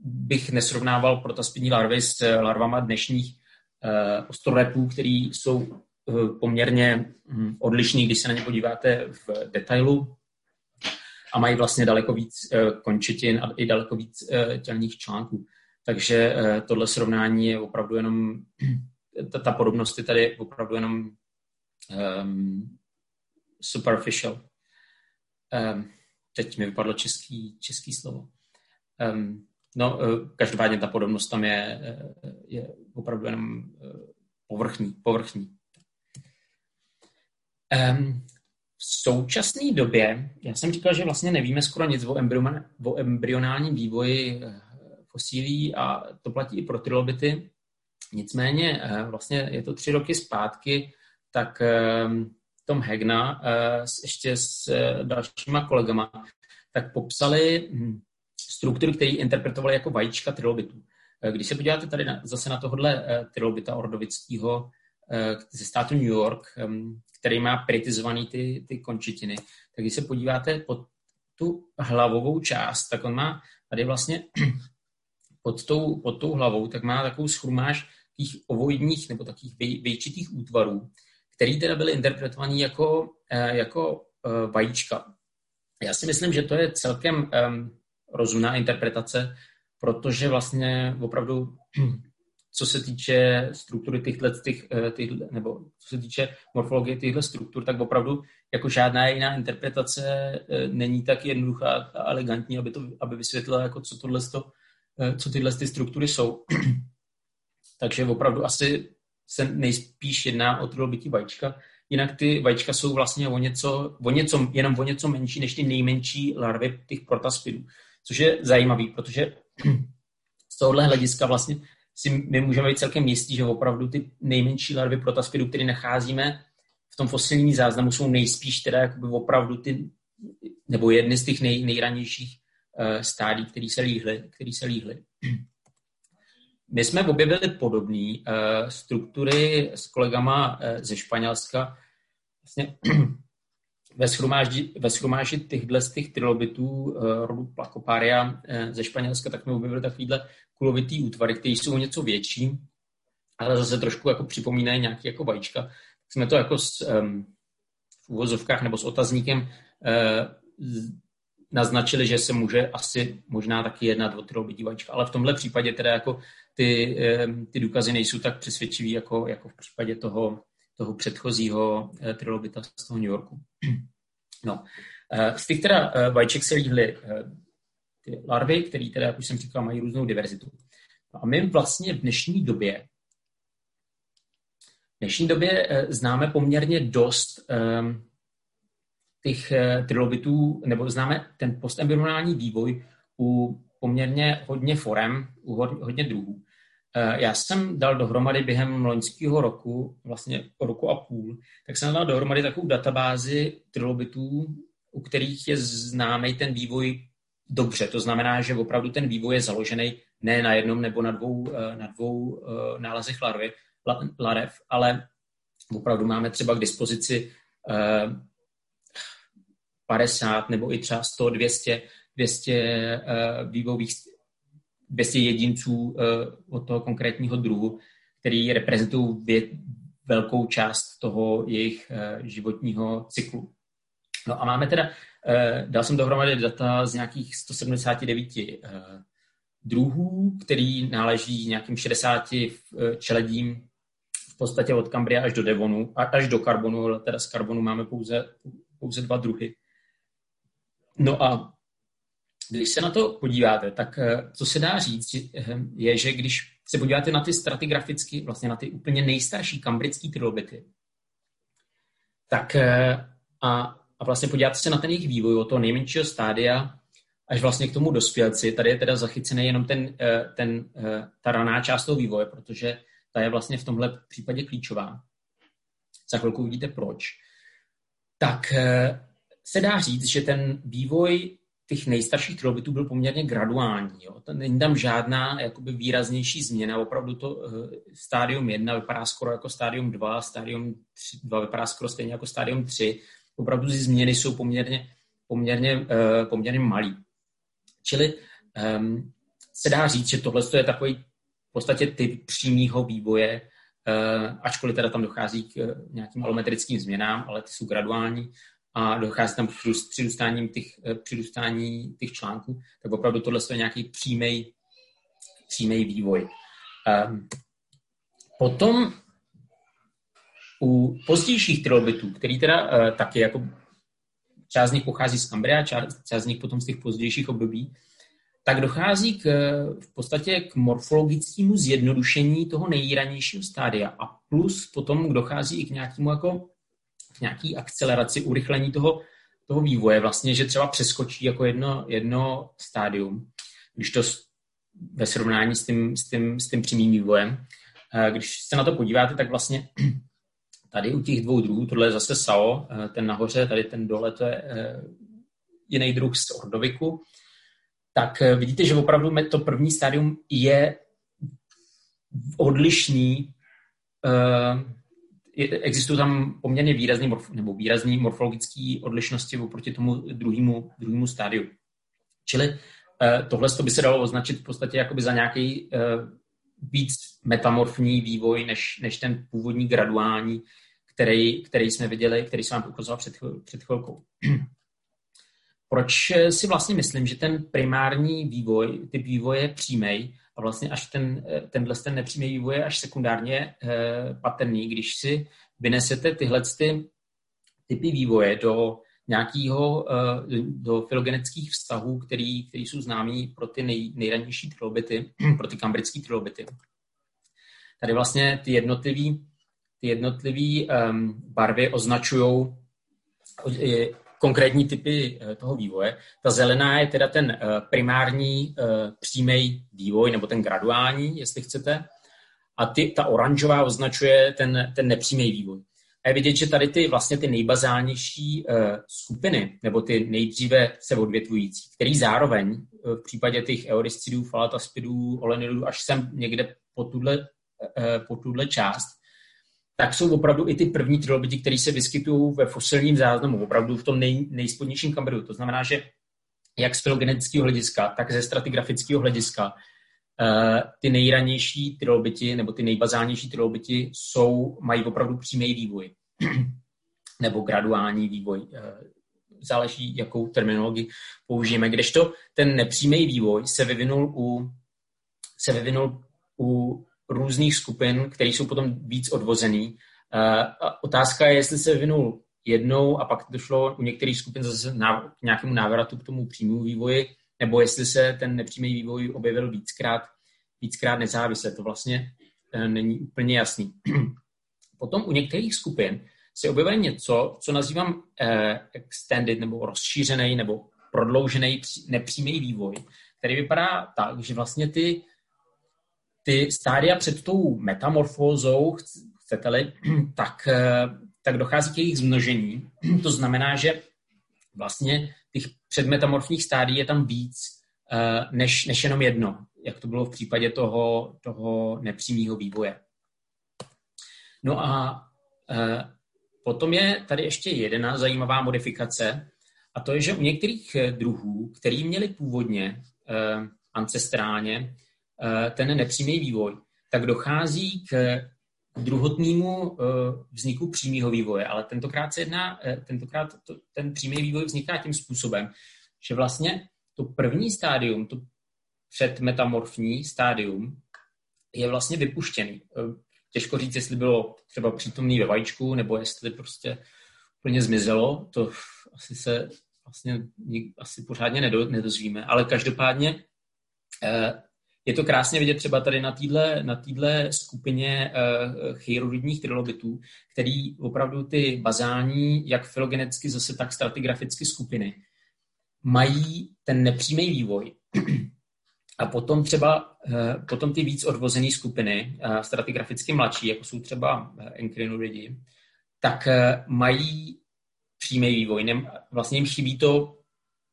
bych nesrovnával protaspidní larvy s larvama dnešních ostrorepů, které jsou poměrně um, odlišný, když se na ně podíváte v detailu a mají vlastně daleko víc eh, končetin a i daleko víc eh, tělních článků. Takže eh, tohle srovnání je opravdu jenom, ta, podobnost je tady opravdu jenom um, superficial. Um, teď mi vypadlo český, český slovo. Um, no, každopádně ta podobnost tam je, je opravdu jenom povrchní. povrchní. Um, v současné době, já jsem říkal, že vlastně nevíme skoro nic o, embryon, o embryonálním vývoji eh, fosílí a to platí i pro trilobity. Nicméně eh, vlastně je to tři roky zpátky, tak ehm, Tom Hegna ještě s dalšíma kolegama, tak popsali hm, struktury, které interpretovali jako vajíčka trilobitů. Když se podíváte tady na, zase na tohle trilobita ordovického ze státu New York, který má pritizovaný ty, ty končetiny, tak když se podíváte pod tu hlavovou část, tak on má tady vlastně pod tou, pod tou hlavou, tak má takovou schrumáž těch ovoidních nebo takových vej, vejčitých útvarů, který teda byly interpretovaný jako, eh, jako eh, vajíčka. Já si myslím, že to je celkem um, rozumná interpretace, protože vlastně opravdu co se týče struktury těchto, těch, eh, těchto, nebo co se týče morfologie těchto struktur, tak opravdu jako žádná jiná interpretace eh, není tak jednoduchá a elegantní, aby, to, aby vysvětlila, jako co, tohle, eh, co tyhle ty struktury jsou. Takže opravdu asi se nejspíš jedná o trilobití vajíčka. Jinak ty vajíčka jsou vlastně o něco, o něco, jenom o něco menší než ty nejmenší larvy těch protaspidů. Což je zajímavý, protože z tohohle hlediska vlastně si my můžeme být celkem jistí, že opravdu ty nejmenší larvy protaspidu, které nacházíme v tom fosilním záznamu, jsou nejspíš teda jakoby opravdu ty, nebo jedny z těch nej, nejranějších uh, stádí, které se líhly. Který se líhly. My jsme objevili podobné uh, struktury s kolegama uh, ze Španělska. Vlastně ve schromáždi, ve schromáždi těchto z těch trilobitů uh, rodu Placoparia uh, ze Španělska, tak jsme objevili takovýhle kulovitý útvary, které jsou něco větší, ale zase trošku jako připomínají nějaký jako vajíčka. Tak jsme to jako s, um, v úvozovkách nebo s otazníkem uh, naznačili, že se může asi možná taky jednat o trilobití vajíčka, ale v tomhle případě teda jako ty, um, ty důkazy nejsou tak přesvědčivý jako, jako v případě toho, toho předchozího uh, trilobita z toho New Yorku. No. Uh, z těch teda vajíček se líhly ty larvy, které teda, jak už jsem říkal, mají různou diverzitu. No a my vlastně v dnešní době v dnešní době eh, známe poměrně dost um, těch uh, trilobitů, nebo známe ten postembryonální vývoj u poměrně hodně forem, u hodně druhů. Uh, já jsem dal dohromady během loňského roku, vlastně roku a půl, tak jsem dal dohromady takovou databázi trilobitů, u kterých je známý ten vývoj dobře. To znamená, že opravdu ten vývoj je založený ne na jednom nebo na dvou, eh, na dvou eh, nálezech larvy, larev, ale opravdu máme třeba k dispozici 50 eh, nebo i třeba 100, 200, 200 vývojových 200 jedinců od toho konkrétního druhu, který reprezentují velkou část toho jejich životního cyklu. No a máme teda dal jsem dohromady data z nějakých 179 eh, druhů, který náleží nějakým 60 eh, čeledím v podstatě od Kambria až do Devonu, až do karbonu, ale teda z karbonu máme pouze, pouze dva druhy. No a když se na to podíváte, tak co se dá říct, je, že když se podíváte na ty stratigraficky, vlastně na ty úplně nejstarší kambrické trilobity, tak a a vlastně podívat se na ten jejich vývoj od toho nejmenšího stádia až vlastně k tomu dospělci. Tady je teda zachycený jenom ten, eh, ten, eh, ta raná část toho vývoje, protože ta je vlastně v tomhle případě klíčová. Za chvilku uvidíte proč. Tak eh, se dá říct, že ten vývoj těch nejstarších trilobitů byl poměrně graduální. Jo. Není tam žádná jakoby výraznější změna. Opravdu to uh, stádium 1 vypadá skoro jako stádium 2, stádium 3, 2 vypadá skoro stejně jako stádium 3 opravdu ty změny jsou poměrně, poměrně, uh, poměrně malý. Čili um, se dá říct, že tohle je takový v podstatě typ přímého vývoje, uh, ačkoliv teda tam dochází k uh, nějakým alometrickým změnám, ale ty jsou graduální a dochází tam k přirůstání těch, přirůstání těch článků, tak opravdu tohle je nějaký přímý přímý vývoj. Um, potom u pozdějších trilobitů, který teda uh, taky jako část z nich pochází z Kambria, část, část z nich potom z těch pozdějších období, tak dochází k, v podstatě k morfologickému zjednodušení toho nejranějšího stádia a plus potom dochází i k nějakému jako k nějaký akceleraci, urychlení toho, toho vývoje, vlastně, že třeba přeskočí jako jedno, jedno stádium, když to ve srovnání s tím, s tím, s tím přímým vývojem. Eh, když se na to podíváte, tak vlastně tady u těch dvou druhů, tohle je zase SAO, ten nahoře, tady ten dole, to je jiný druh z ordoviku, tak vidíte, že opravdu to první stádium je odlišný existují tam poměrně výrazný, nebo výrazný morfologické odlišnosti oproti tomu druhému, druhému stádiu. Čili eh, tohle by se dalo označit v podstatě jakoby za nějaký eh, víc metamorfní vývoj, než, než ten původní graduální, který, který jsme viděli, který jsem vám ukazoval před, před chvilkou. Proč si vlastně myslím, že ten primární vývoj, typ vývoje je přímej a vlastně až ten, tenhle ten nepřímý vývoj je až sekundárně eh, patrný, když si vynesete tyhle ty typy vývoje do nějakého, eh, do filogenetických vztahů, který, který jsou známí pro ty nej, nejranější trilobity, pro ty kambrické trilobity. Tady vlastně ty jednotlivý, ty jednotlivý um, barvy označují konkrétní typy eh, toho vývoje. Ta zelená je teda ten eh, primární eh, přímý vývoj, nebo ten graduální, jestli chcete. A ty, ta oranžová označuje ten, ten nepřímý vývoj. A je vidět, že tady ty vlastně ty nejbazálnější skupiny, nebo ty nejdříve se odvětvující, který zároveň v případě těch eoriscidů, falataspidů, olenidů, až sem někde po tuhle, po tuhle část, tak jsou opravdu i ty první trilobiti, které se vyskytují ve fosilním záznamu, opravdu v tom nej, nejspodnějším kamberu. To znamená, že jak z filogenetického hlediska, tak ze stratigrafického hlediska uh, ty nejranější trilobiti nebo ty nejbazálnější trilobiti jsou, mají opravdu přímý vývoj nebo graduální vývoj. Uh, záleží, jakou terminologii použijeme. Kdežto ten nepřímý vývoj se vyvinul u, se vyvinul u různých skupin, které jsou potom víc odvozený. A otázka je, jestli se vyvinul jednou a pak došlo u některých skupin zase k nějakému návratu k tomu přímému vývoji, nebo jestli se ten nepřímý vývoj objevil víckrát, víckrát nezávisle. To vlastně e, není úplně jasný. Potom u některých skupin se objevuje něco, co nazývám eh, extended nebo rozšířený nebo prodloužený nepřímý vývoj, který vypadá tak, že vlastně ty ty stádia před tou metamorfózou, chcete-li, tak, eh, tak dochází k jejich zmnožení. To znamená, že vlastně těch předmetamorfních stádií je tam víc eh, než, než jenom jedno, jak to bylo v případě toho, toho nepřímého vývoje. No a eh, potom je tady ještě jedna zajímavá modifikace, a to je, že u některých druhů, který měli původně ancestrálně ten nepřímý vývoj, tak dochází k druhotnému eh, vzniku přímého vývoje, ale tentokrát se jedná, eh, tentokrát to, ten přímý vývoj vzniká tím způsobem, že vlastně to první stádium, to předmetamorfní stádium, je vlastně vypuštěný. Těžko říct, jestli bylo třeba přítomný ve vajíčku, nebo jestli prostě úplně zmizelo, to asi se vlastně asi pořádně nedozvíme, ale každopádně je to krásně vidět třeba tady na téhle na týdle skupině uh, cheirovidních trilobitů, který opravdu ty bazální, jak filogeneticky, zase tak stratigraficky skupiny, mají ten nepřímý vývoj. A potom třeba uh, potom ty víc odvozené skupiny, uh, stratigraficky mladší, jako jsou třeba enkrinuridi, tak uh, mají přímý vývoj. Nem, vlastně jim chybí to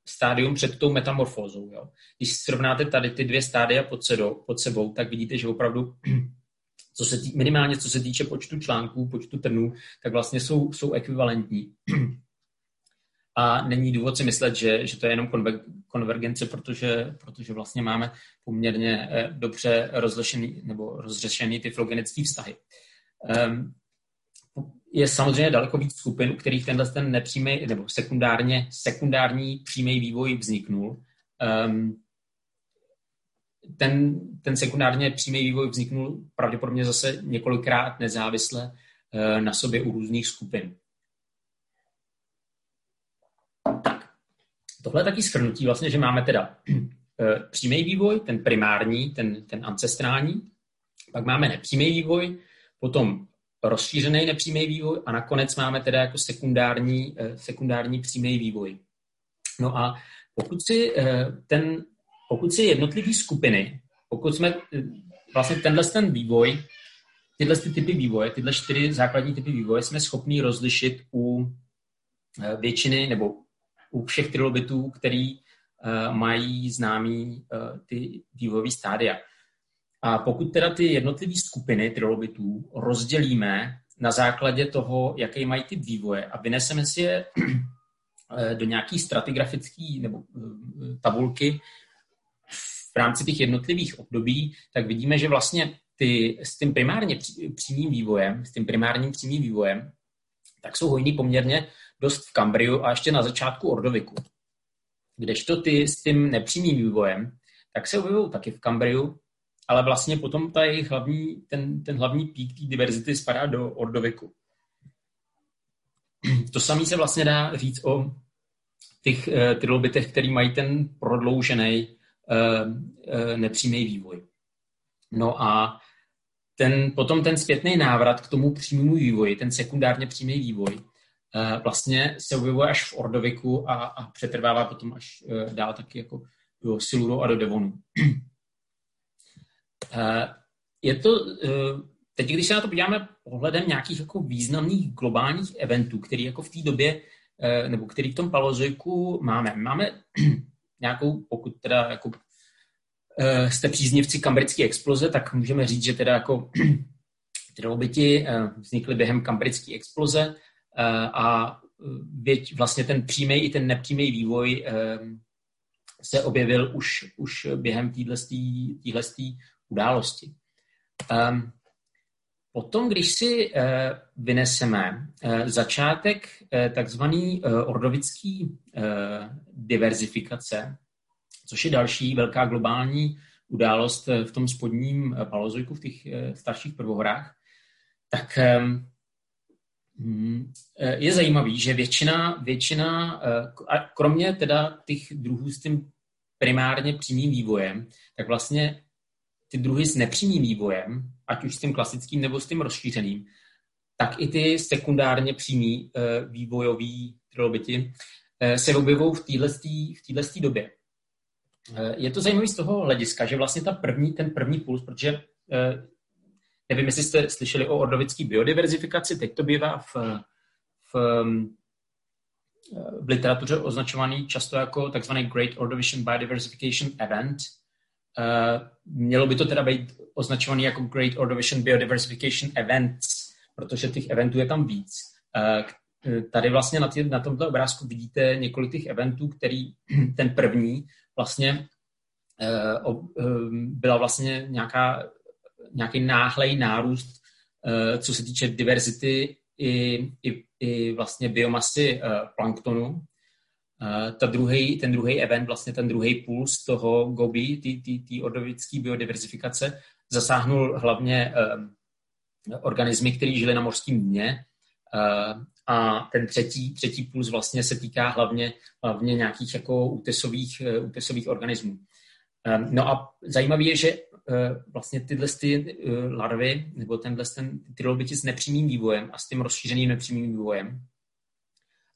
stádium před tou metamorfózou. Jo. Když srovnáte tady ty dvě stádia pod, sedou, pod sebou, tak vidíte, že opravdu co se tý, minimálně co se týče počtu článků, počtu trnů, tak vlastně jsou, jsou ekvivalentní. A není důvod si myslet, že, že to je jenom konver, konvergence, protože, protože vlastně máme poměrně eh, dobře rozlišený nebo rozřešený ty filogenické vztahy. Um, je samozřejmě daleko víc skupin, u kterých tenhle ten nepřímý nebo sekundárně, sekundární přímý vývoj vzniknul. Um, ten, ten sekundárně přímý vývoj vzniknul pravděpodobně zase několikrát nezávisle uh, na sobě u různých skupin. Tak, tohle je taky schrnutí vlastně, že máme teda uh, přímý vývoj, ten primární, ten, ten ancestrální, pak máme nepřímý vývoj, potom rozšířený nepřímý vývoj a nakonec máme teda jako sekundární, eh, sekundární přímý vývoj. No a pokud si, eh, ten, pokud si jednotlivý skupiny, pokud jsme eh, vlastně tenhle ten vývoj tyhle ty typy vývoje, tyhle čtyři základní typy vývoje jsme schopni rozlišit u většiny nebo u všech trilobitů, který mají známý ty vývojové stádia. A pokud teda ty jednotlivé skupiny trilobitů rozdělíme na základě toho, jaký mají ty vývoje a vyneseme si je eh, do nějaký stratigrafické nebo eh, tabulky v rámci těch jednotlivých období, tak vidíme, že vlastně ty, s tím primárně přímým vývojem, s tím primárním přímým vývojem, tak jsou hojný poměrně dost v Kambriu a ještě na začátku Ordoviku. Kdežto ty s tím nepřímým vývojem, tak se objevují taky v Kambriu ale vlastně potom ta jejich hlavní, ten, ten hlavní pík té diverzity spadá do ordoviku. To samé se vlastně dá říct o těch uh, trilobitech, který mají ten prodloužený uh, uh, nepřímý vývoj. No a ten, potom ten zpětný návrat k tomu přímému vývoji, ten sekundárně přímý vývoj, vlastně se objevuje až v Ordoviku a, a přetrvává potom až dál taky jako do Siluru a do Devonu. Eh, je to, eh, teď když se na to podíváme pohledem nějakých jako významných globálních eventů, který jako v té době, eh, nebo který v tom palozoiku máme. Máme nějakou, pokud teda jako jste příznivci kambrické exploze, tak můžeme říct, že teda jako ty oběti vznikly během kambrické exploze a vlastně ten přímý i ten nepřímý vývoj se objevil už, už během téhle události. Um, potom, když si uh, vyneseme uh, začátek uh, takzvaný uh, ordovický uh, diverzifikace, což je další velká globální událost v tom spodním palozoiku, v těch starších prvohorách, tak um, je zajímavý, že většina, většina kromě teda těch druhů s tím primárně přímým vývojem, tak vlastně ty druhy s nepřímým vývojem, ať už s tím klasickým nebo s tím rozšířeným, tak i ty sekundárně přímý uh, vývojový trilobity uh, se objevují v v době. Uh, je to zajímavé z toho hlediska, že vlastně ta první, ten první puls, protože nevím, jestli jste slyšeli o ordovické biodiverzifikaci, teď to bývá v, v, v literatuře označovaný často jako takzvaný Great Ordovician Biodiversification Event, mělo by to teda být označovaný jako Great Ordovician Biodiversification Events, protože těch eventů je tam víc. Uh, tady vlastně na, tě, na tomto obrázku vidíte několik těch eventů, který ten první vlastně byla vlastně nějaká, nějaký náhlej nárůst, co se týče diverzity i, i, i vlastně biomasy planktonu, ta druhý, ten druhý event, vlastně ten druhý puls toho GOBI, té ordovické biodiverzifikace, zasáhnul hlavně uh, organismy, které žily na mořském dně. Uh, a ten třetí, třetí puls vlastně se týká hlavně, hlavně nějakých jako útesových, uh, útesových organismů. Uh, no a zajímavé je, že uh, vlastně tyhle ty uh, larvy, nebo tenhle ten trilobiti s nepřímým vývojem a s tím rozšířeným nepřímým vývojem,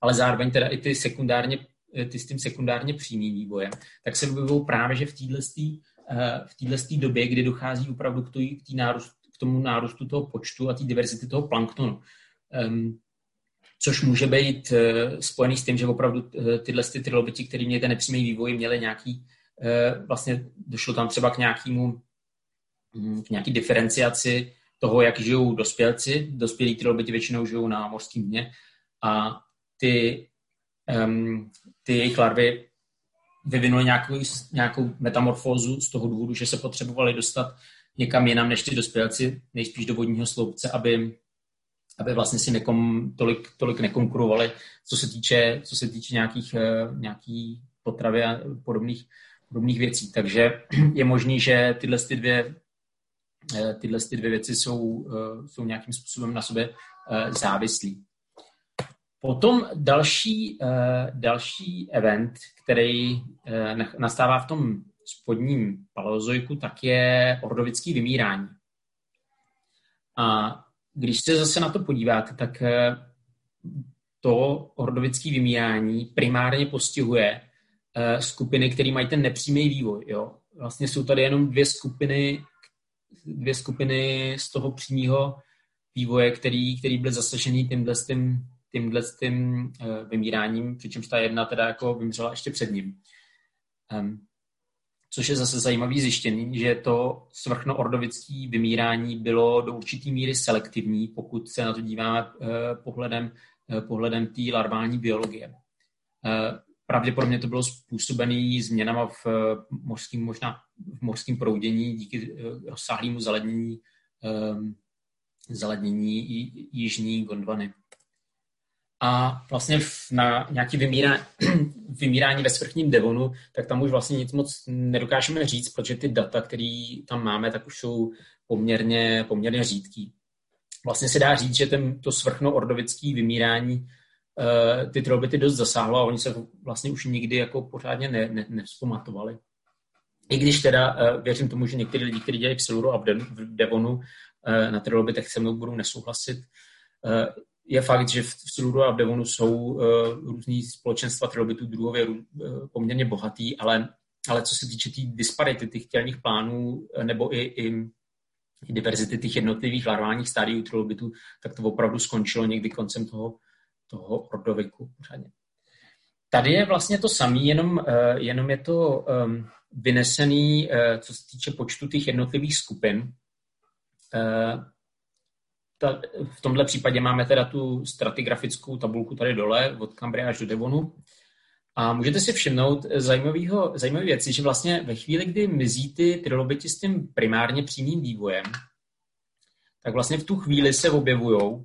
ale zároveň teda i ty sekundárně Eh, ty s tím sekundárně přímým vývojem, tak se objevují právě, že v téhle uh, v době, kdy dochází opravdu k, tý, k, tý nárůst, k tomu nárůstu toho počtu a té diverzity toho planktonu. Um, což může být uh, spojený s tím, že opravdu tyhle ty trilobiti, které měly ten nepřímý vývoj, měly nějaký, vlastně došlo tam třeba k nějakému um, k nějaký diferenciaci toho, jak žijou dospělci. Dospělí trilobiti většinou žijou na mořském dně a ty um, ty jejich larvy vyvinuly nějakou, nějakou metamorfózu z toho důvodu, že se potřebovali dostat někam jinam než ty dospělci, nejspíš do vodního sloupce, aby, aby vlastně si nekom, tolik, tolik nekonkurovali, co se týče, co se týče nějakých, eh, nějaký potravy a podobných, podobných věcí. Takže je možný, že tyhle ty dvě, eh, tyhle ty dvě věci jsou, eh, jsou nějakým způsobem na sobě závislí. Potom další, uh, další event, který uh, nastává v tom spodním paleozoiku, tak je ordovický vymírání. A když se zase na to podíváte, tak uh, to ordovické vymírání primárně postihuje skupiny, které mají ten nepřímý vývoj. Jo? Vlastně jsou tady jenom dvě skupiny dvě skupiny z toho přímého vývoje, který, který byl zasažený tímhle s tím, tímhle s tím uh, vymíráním, přičemž ta jedna teda jako vymřela ještě před ním. Um, což je zase zajímavý zjištění, že to svrchnoordovické vymírání bylo do určitý míry selektivní, pokud se na to díváme uh, pohledem, uh, pohledem té larvální biologie. Uh, pravděpodobně to bylo způsobené změnama v mořském, možná v mořském proudění díky rozsáhlému zalednění um, zalednění jižní Gondvany. A vlastně na nějaký vymírá, vymírání ve svrchním Devonu, tak tam už vlastně nic moc nedokážeme říct, protože ty data, které tam máme, tak už jsou poměrně, poměrně řídký. Vlastně se dá říct, že ten, to svrchno-ordovický vymírání uh, ty trilobity dost zasáhlo a oni se vlastně už nikdy jako pořádně ne, ne, nevzpamatovali. I když teda uh, věřím tomu, že někteří lidi, kteří dělají v Siluru a v, v Devonu, Eh, na trilobitech se mnou budou nesouhlasit. Eh, je fakt, že v Siluru a v Devonu jsou eh, různý společenstva trilobitů druhově poměrně bohatý, ale, ale co se týče té tý disparity těch tělních plánů nebo i, i, diverzity těch jednotlivých larválních stádií trilobitů, tak to opravdu skončilo někdy koncem toho, toho ordoviku. Pořádně. Tady je vlastně to samé, jenom, jenom je to um, vynesený, co se týče počtu těch jednotlivých skupin. Eh, ta, v tomhle případě máme teda tu stratigrafickou tabulku tady dole od Cambria až do Devonu. A můžete si všimnout zajímavého, zajímavé věci, že vlastně ve chvíli, kdy mizí ty trilobiti s tím primárně přímým vývojem, tak vlastně v tu chvíli se objevují uh,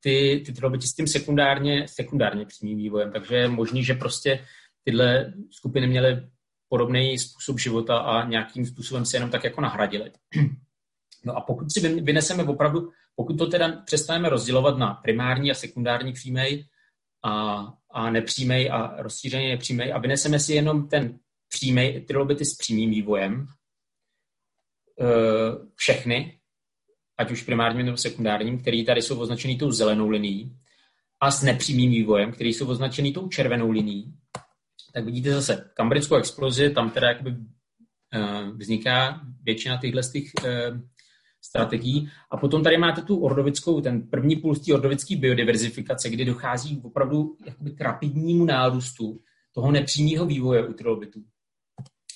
ty, ty trilobiti s tím sekundárně, sekundárně přímým vývojem. Takže je možný, že prostě tyhle skupiny měly podobný způsob života a nějakým způsobem se jenom tak jako nahradili. No a pokud si vyneseme opravdu, pokud to teda přestaneme rozdělovat na primární a sekundární přímej a, a nepřímej a rozšířený nepřímej a vyneseme si jenom ten přímej, trilobity s přímým vývojem, e, všechny, ať už primárním nebo sekundárním, který tady jsou označený tou zelenou linií, a s nepřímým vývojem, který jsou označený tou červenou linií, tak vidíte zase kambrickou explozi, tam teda jakoby uh, vzniká většina těchto těch uh, strategií. A potom tady máte tu ordovickou, ten první půl té ordovické biodiverzifikace, kdy dochází opravdu jakoby k rapidnímu nárůstu toho nepřímého vývoje u trilobitů.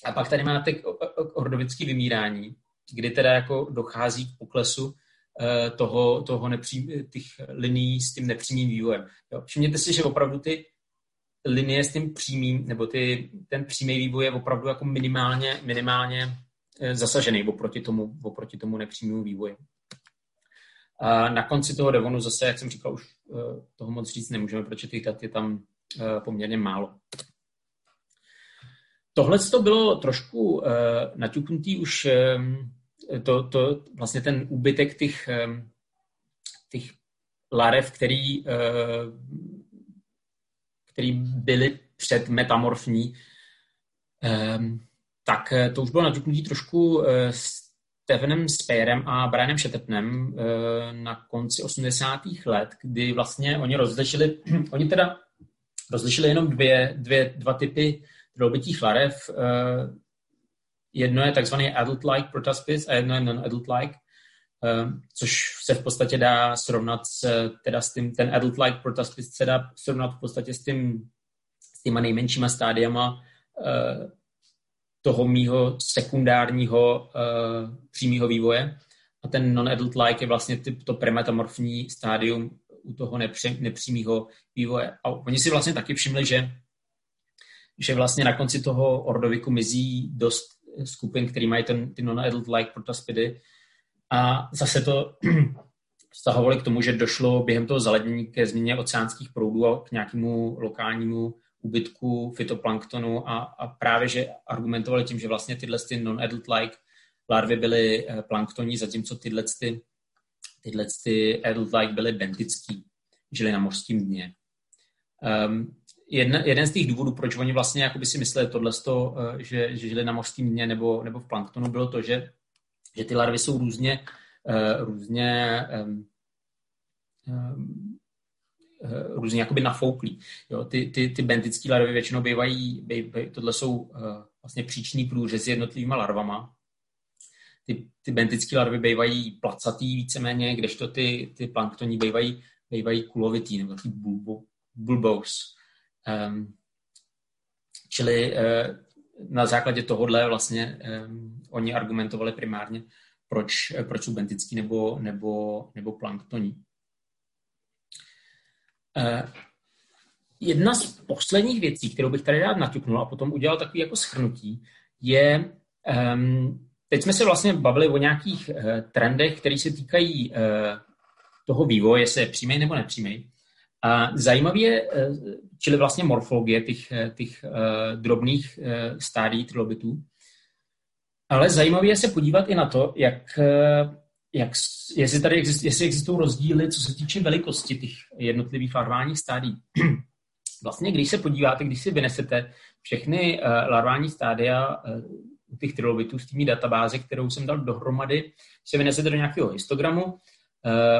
A pak tady máte ordovické vymírání, kdy teda jako dochází k poklesu eh, toho, toho nepřím, těch linií s tím nepřímým vývojem. Jo. Všimněte si, že opravdu ty linie s tím přímým, nebo ty, ten přímý vývoj je opravdu jako minimálně, minimálně zasažený oproti tomu, oproti tomu nepřímému vývoji. A na konci toho Devonu zase, jak jsem říkal, už eh, toho moc říct nemůžeme, protože těch dat je tam eh, poměrně málo. Tohle to bylo trošku naťuknutý už to, to, vlastně ten úbytek těch, těch larev, který, který byly před metamorfní, tak eh, to už bylo naťuknutí trošku eh, s Stevenem Speyerem a Brianem Shattertnem eh, na konci 80. let, kdy vlastně oni rozlišili, oni teda rozlišili jenom dvě, dvě, dva typy dloubytích larev. Jedno je takzvaný adult-like protaspis a jedno je non-adult-like, což se v podstatě dá srovnat s, teda s tím, ten adult-like protaspis se dá srovnat v podstatě s, tím, s těma nejmenšíma stádiama toho mýho sekundárního uh, přímého vývoje. A ten non-adult like je vlastně typ, to premetamorfní stádium u toho nepří, nepřímého vývoje. A oni si vlastně taky všimli, že, že vlastně na konci toho ordoviku mizí dost skupin, který mají ten, ty non-adult like protaspidy. A zase to vztahovali k tomu, že došlo během toho zalednění ke změně oceánských proudů a k nějakému lokálnímu úbytku fytoplanktonu a, a právě, že argumentovali tím, že vlastně tyhle ty non-adult-like larvy byly eh, planktoní, zatímco tyhle, ty, tyhle ty adult-like byly bentický, žili na mořském dně. Um, jedna, jeden z těch důvodů, proč oni vlastně jakoby si mysleli tohle, eh, že, že žili na mořském dně nebo, nebo v planktonu, bylo to, že, že ty larvy jsou různě, uh, různě um, um, Eh, různě jakoby nafouklí. Jo, ty, ty, ty bentické larvy většinou bývají, bývají tohle jsou uh, vlastně příčný průřezy jednotlivýma larvama. ty, ty bentické larvy bývají placatý víceméně, kdežto ty, ty planktoní bývají, bývají kulovitý nebo taky bulbo, bulbous. Um, čili uh, na základě tohohle vlastně um, oni argumentovali primárně, proč, proč jsou bentický nebo, nebo, nebo planktoní. Uh, jedna z posledních věcí, kterou bych tady rád naťuknul a potom udělal takový jako schrnutí, je, um, teď jsme se vlastně bavili o nějakých uh, trendech, které se týkají uh, toho vývoje, jestli je přímý nebo nepřímý. A zajímavý je, čili vlastně morfologie těch, těch drobných stádií trilobitů, ale zajímavé je se podívat i na to, jak, jak, jestli tady exist, jestli existují rozdíly, co se týče velikosti těch jednotlivých larválních stádií. Vlastně, když se podíváte, když si vynesete všechny uh, larvální stádia uh, u těch trilobitů z té databáze, kterou jsem dal dohromady, se vynesete do nějakého histogramu, uh,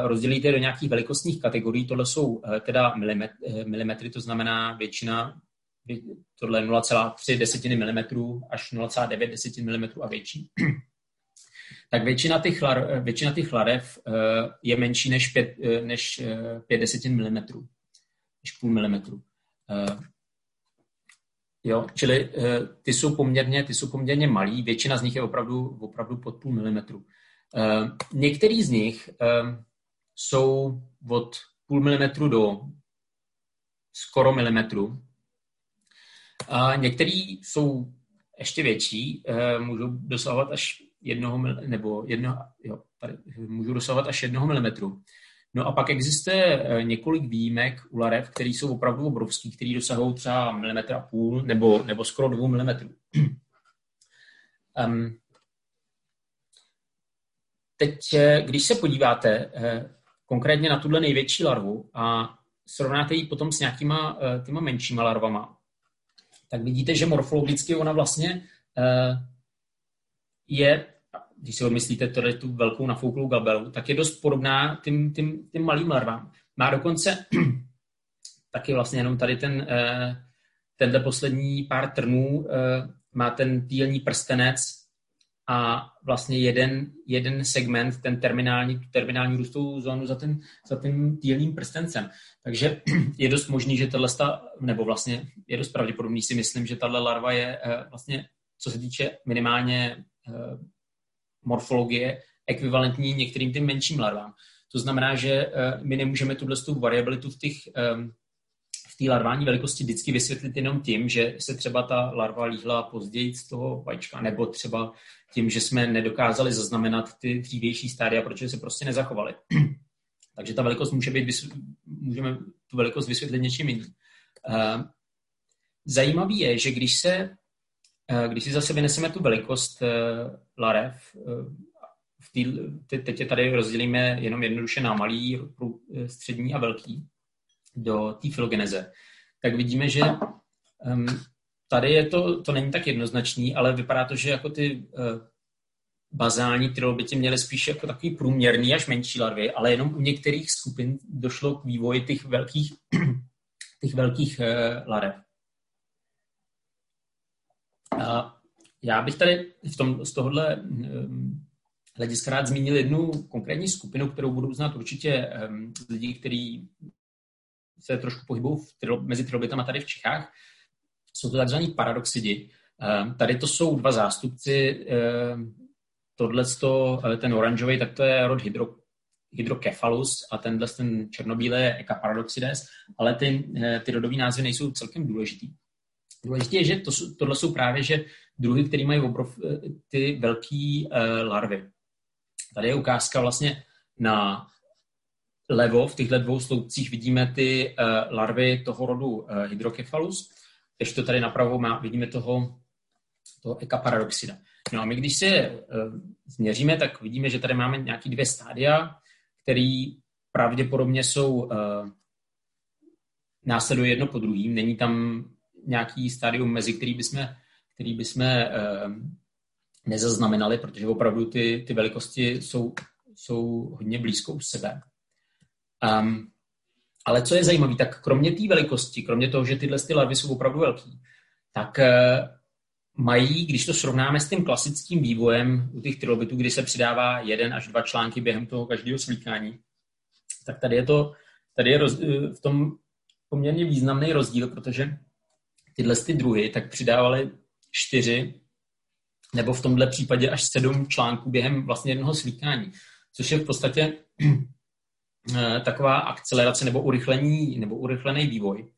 rozdělíte do nějakých velikostních kategorií, tohle jsou uh, teda milimet, uh, milimetry, to znamená většina, tohle je 0,3 desetiny milimetrů až 0,9 desetin milimetrů a větší. tak většina těch, lar, většina těch larev uh, je menší než 5, uh, než, uh, 5 desetin milimetrů, než půl milimetru. Jo, čili ty jsou poměrně, ty jsou poměrně malý, většina z nich je opravdu, opravdu pod půl milimetru. Některý z nich jsou od půl milimetru do skoro milimetru. A některý jsou ještě větší, můžou dosahovat až jednoho, nebo jedno, jo, tady, můžou dosahovat až jednoho milimetru. No a pak existuje eh, několik výjimek u larev, které jsou opravdu obrovský, které dosahují třeba milimetr a půl nebo, nebo skoro dvou milimetrů. um, teď, eh, když se podíváte eh, konkrétně na tuhle největší larvu a srovnáte ji potom s nějakýma těma menšíma larvama, tak vidíte, že morfologicky ona vlastně je když si odmyslíte tady tu velkou nafouklou gabelu, tak je dost podobná tím, tím, tím malým larvám. Má dokonce taky vlastně jenom tady ten, eh, tenhle poslední pár trnů eh, má ten týlní prstenec a vlastně jeden, jeden segment, ten terminální, terminální růstovou zónu za, ten, za tím týlním prstencem. Takže je dost možný, že tahle, nebo vlastně je dost pravděpodobný si myslím, že tahle larva je eh, vlastně, co se týče minimálně morfologie ekvivalentní některým těm menším larvám. To znamená, že eh, my nemůžeme tuhle variabilitu v těch ehm, v té larvální velikosti vždycky vysvětlit jenom tím, že se třeba ta larva líhla později z toho vajíčka, nebo třeba tím, že jsme nedokázali zaznamenat ty dřívější stádia, protože se prostě nezachovaly. Takže ta velikost může být, můžeme tu velikost vysvětlit něčím jiným. Zajímavý je, že když se Eh, když si zase vyneseme tu velikost eh, larev, eh, v tý, teď je tady rozdělíme jenom jednoduše na malý, střední a velký do té filogeneze, tak vidíme, že um, tady je to, to není tak jednoznačný, ale vypadá to, že jako ty bazální trilobity měly spíš jako takový průměrný až menší larvy, ale jenom u některých skupin došlo k vývoji těch velkých, těch velkých larev. Já bych tady v tom, z tohohle um, hlediska rád zmínil jednu konkrétní skupinu, kterou budou znát určitě um, lidi, kteří se trošku pohybují mezi trilobitama tady v Čechách. Jsou to takzvaní paradoxidi. Um, tady to jsou dva zástupci. Tohle, eh, ten oranžový, tak to je rod hydro, Hydrocephalus a tenhle ten černobílý je Ecaparadoxides, ale ty, eh, ty rodové názvy nejsou celkem důležitý. Důležité je, že to, tohle jsou právě že druhy, které mají obrov, ty velké uh, larvy. Tady je ukázka vlastně na levo, v těchto dvou sloupcích vidíme ty uh, larvy toho rodu Hydrocephalus, když to tady napravo má, vidíme toho, toho ekaparadoxida. No a my když si uh, změříme, tak vidíme, že tady máme nějaké dvě stádia, které pravděpodobně jsou následuje jedno po druhým. Není tam nějaký stádium mezi, který bychom, který bychom eh, nezaznamenali, protože opravdu ty, ty velikosti jsou, jsou hodně blízko u sebe. Um, ale co je zajímavé, tak kromě té velikosti, kromě toho, že tyhle ty larvy jsou opravdu velký, tak uh, mají, když to srovnáme s tím klasickým vývojem u těch trilobitů, kdy se přidává jeden až dva články během toho každého svlíkání, tak tady je to, tady je roz, v tom poměrně významný rozdíl, protože tyhle ty druhy tak přidávaly čtyři nebo v tomhle případě až sedm článků během vlastně jednoho svlíkání, což je v podstatě eh, taková akcelerace nebo urychlení nebo urychlený vývoj,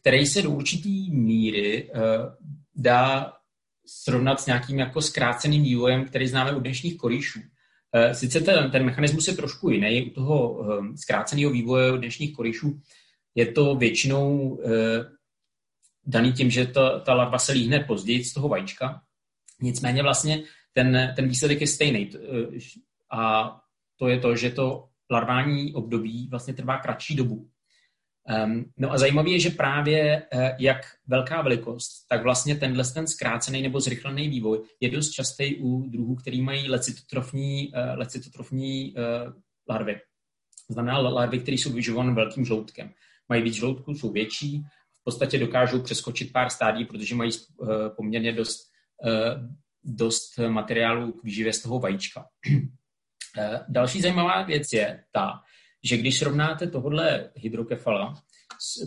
který se do určitý míry eh, dá srovnat s nějakým jako zkráceným vývojem, který známe u dnešních korýšů. Eh, sice ten, ten mechanismus je trošku jiný. U toho zkráceného vývoje u dnešních korýšů je to většinou daný tím, že ta, ta larva se líhne později z toho vajíčka, Nicméně vlastně ten, ten výsledek je stejný. A to je to, že to larvání období vlastně trvá kratší dobu. Um, no a zajímavé je, že právě uh, jak velká velikost, tak vlastně tenhle ten zkrácený nebo zrychlený vývoj je dost častý u druhů, který mají lecitotrofní, uh, lecitotrofní uh, larvy. To znamená larvy, které jsou vyživované velkým žloutkem. Mají víc žloutku, jsou větší, podstatě dokážou přeskočit pár stádí, protože mají uh, poměrně dost Eh, dost materiálu k výživě z toho vajíčka. Eh, další zajímavá věc je ta, že když srovnáte tohle hydrokefala,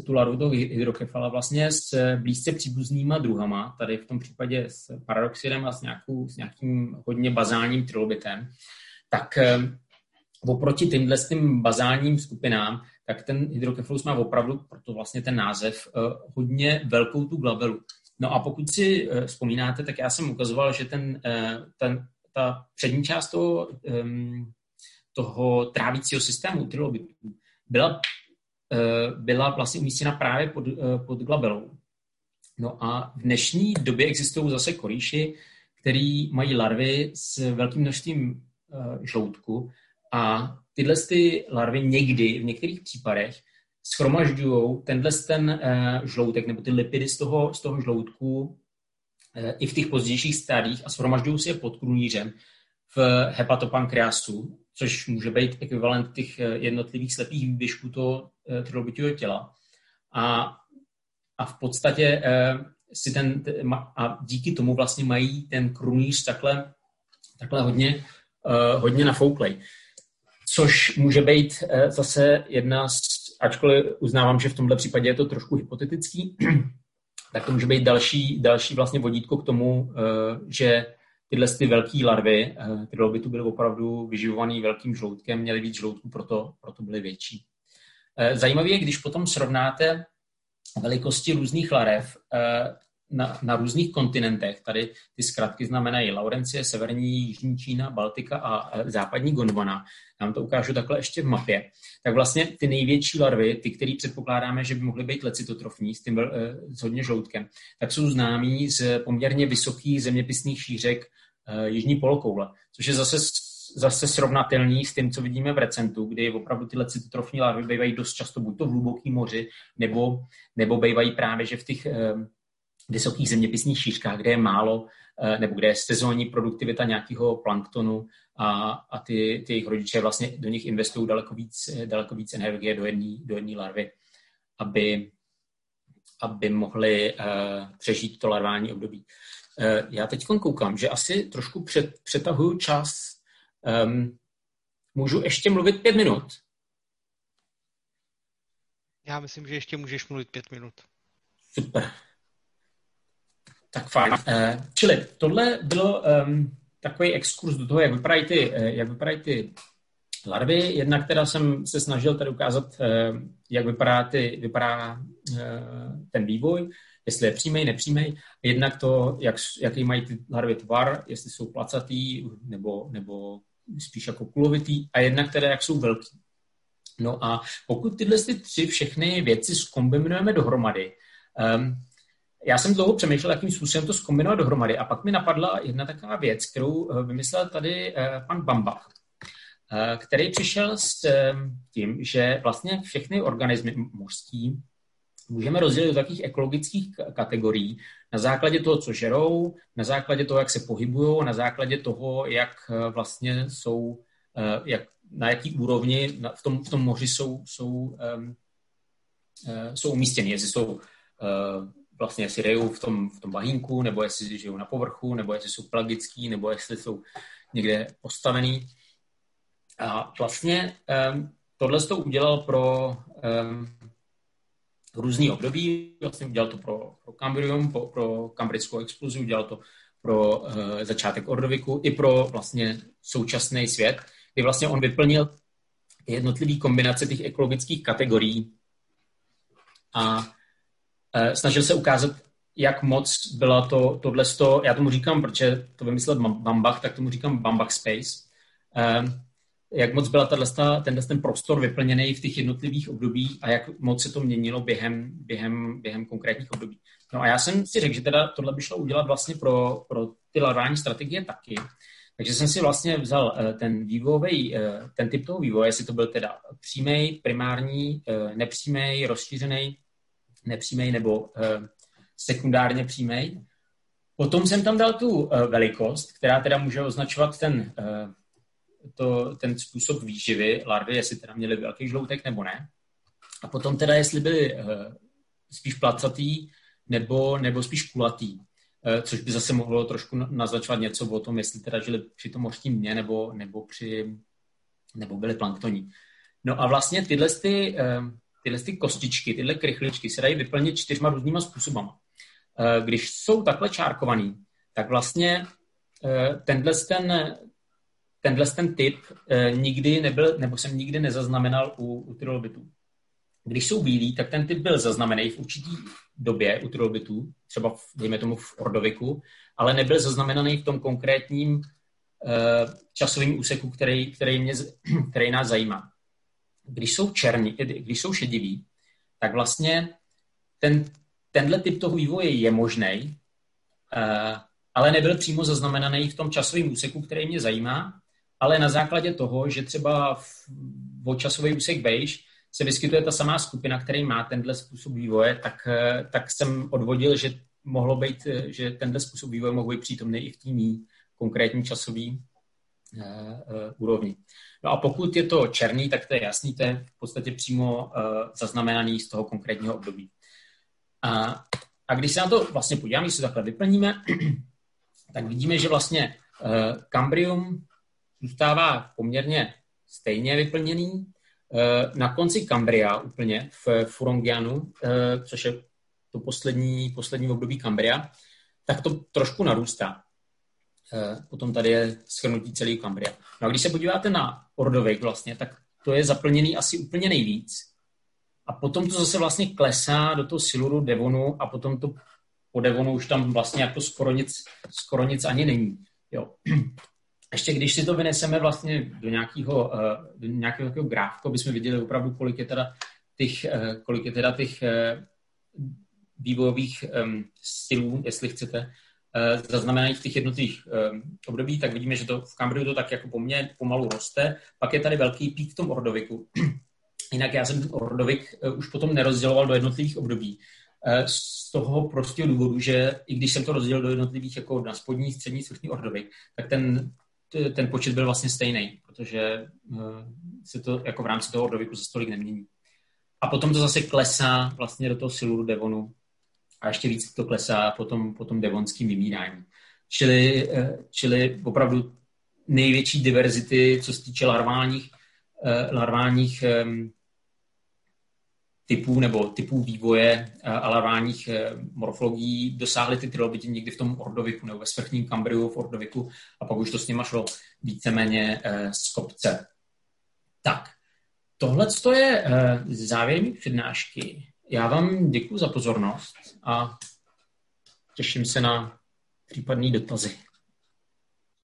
tu toho hydrokefala vlastně s blízce příbuznýma druhama, tady v tom případě s paradoxidem a s, nějakou, s nějakým hodně bazálním trilobitem, tak eh, oproti tímhle s tím bazálním skupinám, tak ten hydrokefalus má opravdu, proto vlastně ten název, hodně velkou tu glabelu. No a pokud si uh, vzpomínáte, tak já jsem ukazoval, že ten, uh, ten, ta přední část toho, um, toho trávícího systému trilobitů byla, byla vlastně umístěna právě pod, pod glabelou. No a v dnešní době existují zase korýši, který mají larvy s velkým množstvím žloutku a tyhle ty larvy někdy, v některých případech, schromažďují tenhle ten uh, žloutek nebo ty lipidy z toho, z toho žloutku uh, i v těch pozdějších stádiích a schromažďují si je pod krunýřem v hepatopankreasu, což může být ekvivalent těch uh, jednotlivých slepých výběžků toho trilobitího těla. A, a v podstatě si ten, a díky tomu vlastně mají ten krunýř takhle, takhle hodně, hodně nafouklej. Což může být uh, zase jedna z ačkoliv uznávám, že v tomhle případě je to trošku hypotetický, tak to může být další, další vlastně vodítko k tomu, eh, že tyhle ty velké larvy, eh, ty lobitu byly opravdu vyživované velkým žloutkem, měly víc žloutků, proto, proto byly větší. Eh, zajímavé je, když potom srovnáte velikosti různých larev, na, na různých kontinentech. Tady ty zkratky znamenají Laurencie, Severní, Jižní Čína, Baltika a západní Gondwana. Nám to ukážu takhle ještě v mapě. Tak vlastně ty největší larvy, ty, které předpokládáme, že by mohly být lecitotrofní s, tím, eh, s hodně žloutkem, tak jsou známí z poměrně vysokých zeměpisných šířek eh, jižní polokoule, což je zase zase srovnatelný s tím, co vidíme v recentu, kdy opravdu tyhle citotrofní larvy bývají dost často buď to v hlubokém moři, nebo, nebo bývají právě, že v těch vysokých zeměpisných šířkách, kde je málo, eh, nebo kde je sezónní produktivita nějakého planktonu a, a ty, ty jejich rodiče vlastně do nich investují daleko víc, eh, daleko víc energie do jedné do jedné larvy, aby, aby mohli uh, přežít to larvální období. Uh, já teď koukám, že asi trošku před, přetahuju čas. Um, můžu ještě mluvit pět minut? Já myslím, že ještě můžeš mluvit pět minut. Super. Tak fajn. Uh, čili tohle bylo um, takový exkurs do toho, jak vypadají ty, uh, jak vypadají ty larvy. Jednak teda jsem se snažil tady ukázat, uh, jak vypadá, ty, vypadá ten vývoj, jestli je přímý, nepřímý. Jednak to, jak, jaký mají ty larvy tvar, jestli jsou placatý nebo, nebo spíš jako kulovitý a jednak teda, jak jsou velký. No a pokud tyhle ty tři všechny věci zkombinujeme dohromady, um, já jsem dlouho přemýšlel, jakým způsobem to zkombinovat dohromady a pak mi napadla jedna taková věc, kterou eh, vymyslel tady eh, pan Bambach, eh, který přišel s tím, že vlastně všechny organismy mořský můžeme rozdělit do takových ekologických kategorií na základě toho, co žerou, na základě toho, jak se pohybují, na základě toho, jak vlastně jsou, jak, na jaký úrovni v tom, v tom moři jsou, jsou, jsou umístěny, jestli jsou vlastně jestli rejou v tom, v tom bahínku, nebo jestli žijou na povrchu, nebo jestli jsou plagický, nebo jestli jsou někde postavený. A vlastně um, tohle to udělal pro um, různý období. Vlastně udělal to pro, pro Cambrium, pro, pro kambrickou explozi, udělal to pro uh, začátek Ordoviku i pro vlastně současný svět, kdy vlastně on vyplnil jednotlivý kombinace těch ekologických kategorií a snažil se ukázat, jak moc byla to, tohle, já tomu říkám, protože to vymyslel Bambach, tak tomu říkám Bambach Space, uh, jak moc byla tato, tenhle ten prostor vyplněný v těch jednotlivých obdobích a jak moc se to měnilo během, během, během konkrétních období. No a já jsem si řekl, že teda tohle by šlo udělat vlastně pro, pro ty larvální strategie taky. Takže jsem si vlastně vzal eh, ten vývojový, eh, ten typ toho vývoje, jestli to byl teda přímý, primární, eh, nepřímý, rozšířený, nepřímý nebo sekundárně přímý. Potom jsem tam dal tu velikost, která teda může označovat ten to, ten způsob výživy larvy, jestli teda měly velký žloutek nebo ne. A potom teda, jestli byly spíš placatý nebo, nebo spíš kulatý, což by zase mohlo trošku naznačovat něco o tom, jestli teda žili při tom mořském dně nebo, nebo, při, nebo byly planktoní. No a vlastně tyhle, ty, tyhle ty kostičky, tyhle krychličky se dají vyplnit čtyřma různýma způsobama. Když jsou takhle čárkovaný, tak vlastně tenhle ten, tenhle ten typ eh, nikdy nebyl, nebo jsem nikdy nezaznamenal u, u trilobitů. Když jsou bílí, tak ten typ byl zaznamený v určitý době u trilobitů, třeba v, dejme tomu v Ordoviku, ale nebyl zaznamenaný v tom konkrétním eh, časovém úseku, který, který, mě, který nás zajímá. Když jsou černí, když jsou šediví, tak vlastně ten, tenhle typ toho vývoje je možný, eh, ale nebyl přímo zaznamenaný v tom časovém úseku, který mě zajímá ale na základě toho, že třeba v časový úsek beige se vyskytuje ta samá skupina, který má tenhle způsob vývoje, tak, eh, tak jsem odvodil, že mohlo být, eh, že tenhle způsob vývoje mohl být přítomný i v té konkrétní časový úrovni. No a pokud je to černý, tak to je jasný, to je v podstatě přímo uh, zaznamenaný z toho konkrétního období. A, a když se na to vlastně podíváme, když se takhle vyplníme, tak vidíme, že vlastně Cambrium zůstává poměrně stejně vyplněný. Eh, na konci Cambria úplně v Furongianu, eh, což je to poslední, poslední období Cambria, tak to trošku narůstá. Eh, potom tady je schrnutí celý Cambria. No a když se podíváte na Ordovik vlastně, tak to je zaplněný asi úplně nejvíc. A potom to zase vlastně klesá do toho Siluru, Devonu a potom to po Devonu už tam vlastně jako skoro nic, skoro nic ani není. Jo ještě když si to vyneseme vlastně do nějakého, eh, do nějakého takového grávku, aby jsme viděli opravdu, kolik je teda těch, eh, kolik je teda těch vývojových stylů, jestli chcete, zaznamenají v těch jednotlivých období, tak vidíme, že to v Cambriu to tak jako poměrně pomalu roste. Pak je tady velký pík v tom Ordoviku. Jinak já jsem Ordovik už potom nerozděloval do jednotlivých období. Z toho prostého důvodu, že i když jsem to rozdělil do jednotlivých jako na spodní, střední, vrchní Ordovik, tak ten ten počet byl vlastně stejný, protože eh, se to jako v rámci toho ordoviku za stolik nemění. A potom to zase klesá vlastně do toho siluru Devonu a ještě víc to klesá potom, potom devonským vymírání. Čili, eh, čili opravdu největší diverzity, co se týče larválních, eh, larválních typů nebo typů vývoje eh, alarválních eh, morfologií dosáhly ty trilobiti někdy v tom Ordoviku nebo ve svrchním Kambriu v Ordoviku a pak už to s nima šlo víceméně z kopce. Tak, tohle je závěr mý přednášky. Já vám děkuji za pozornost a těším se na případné dotazy.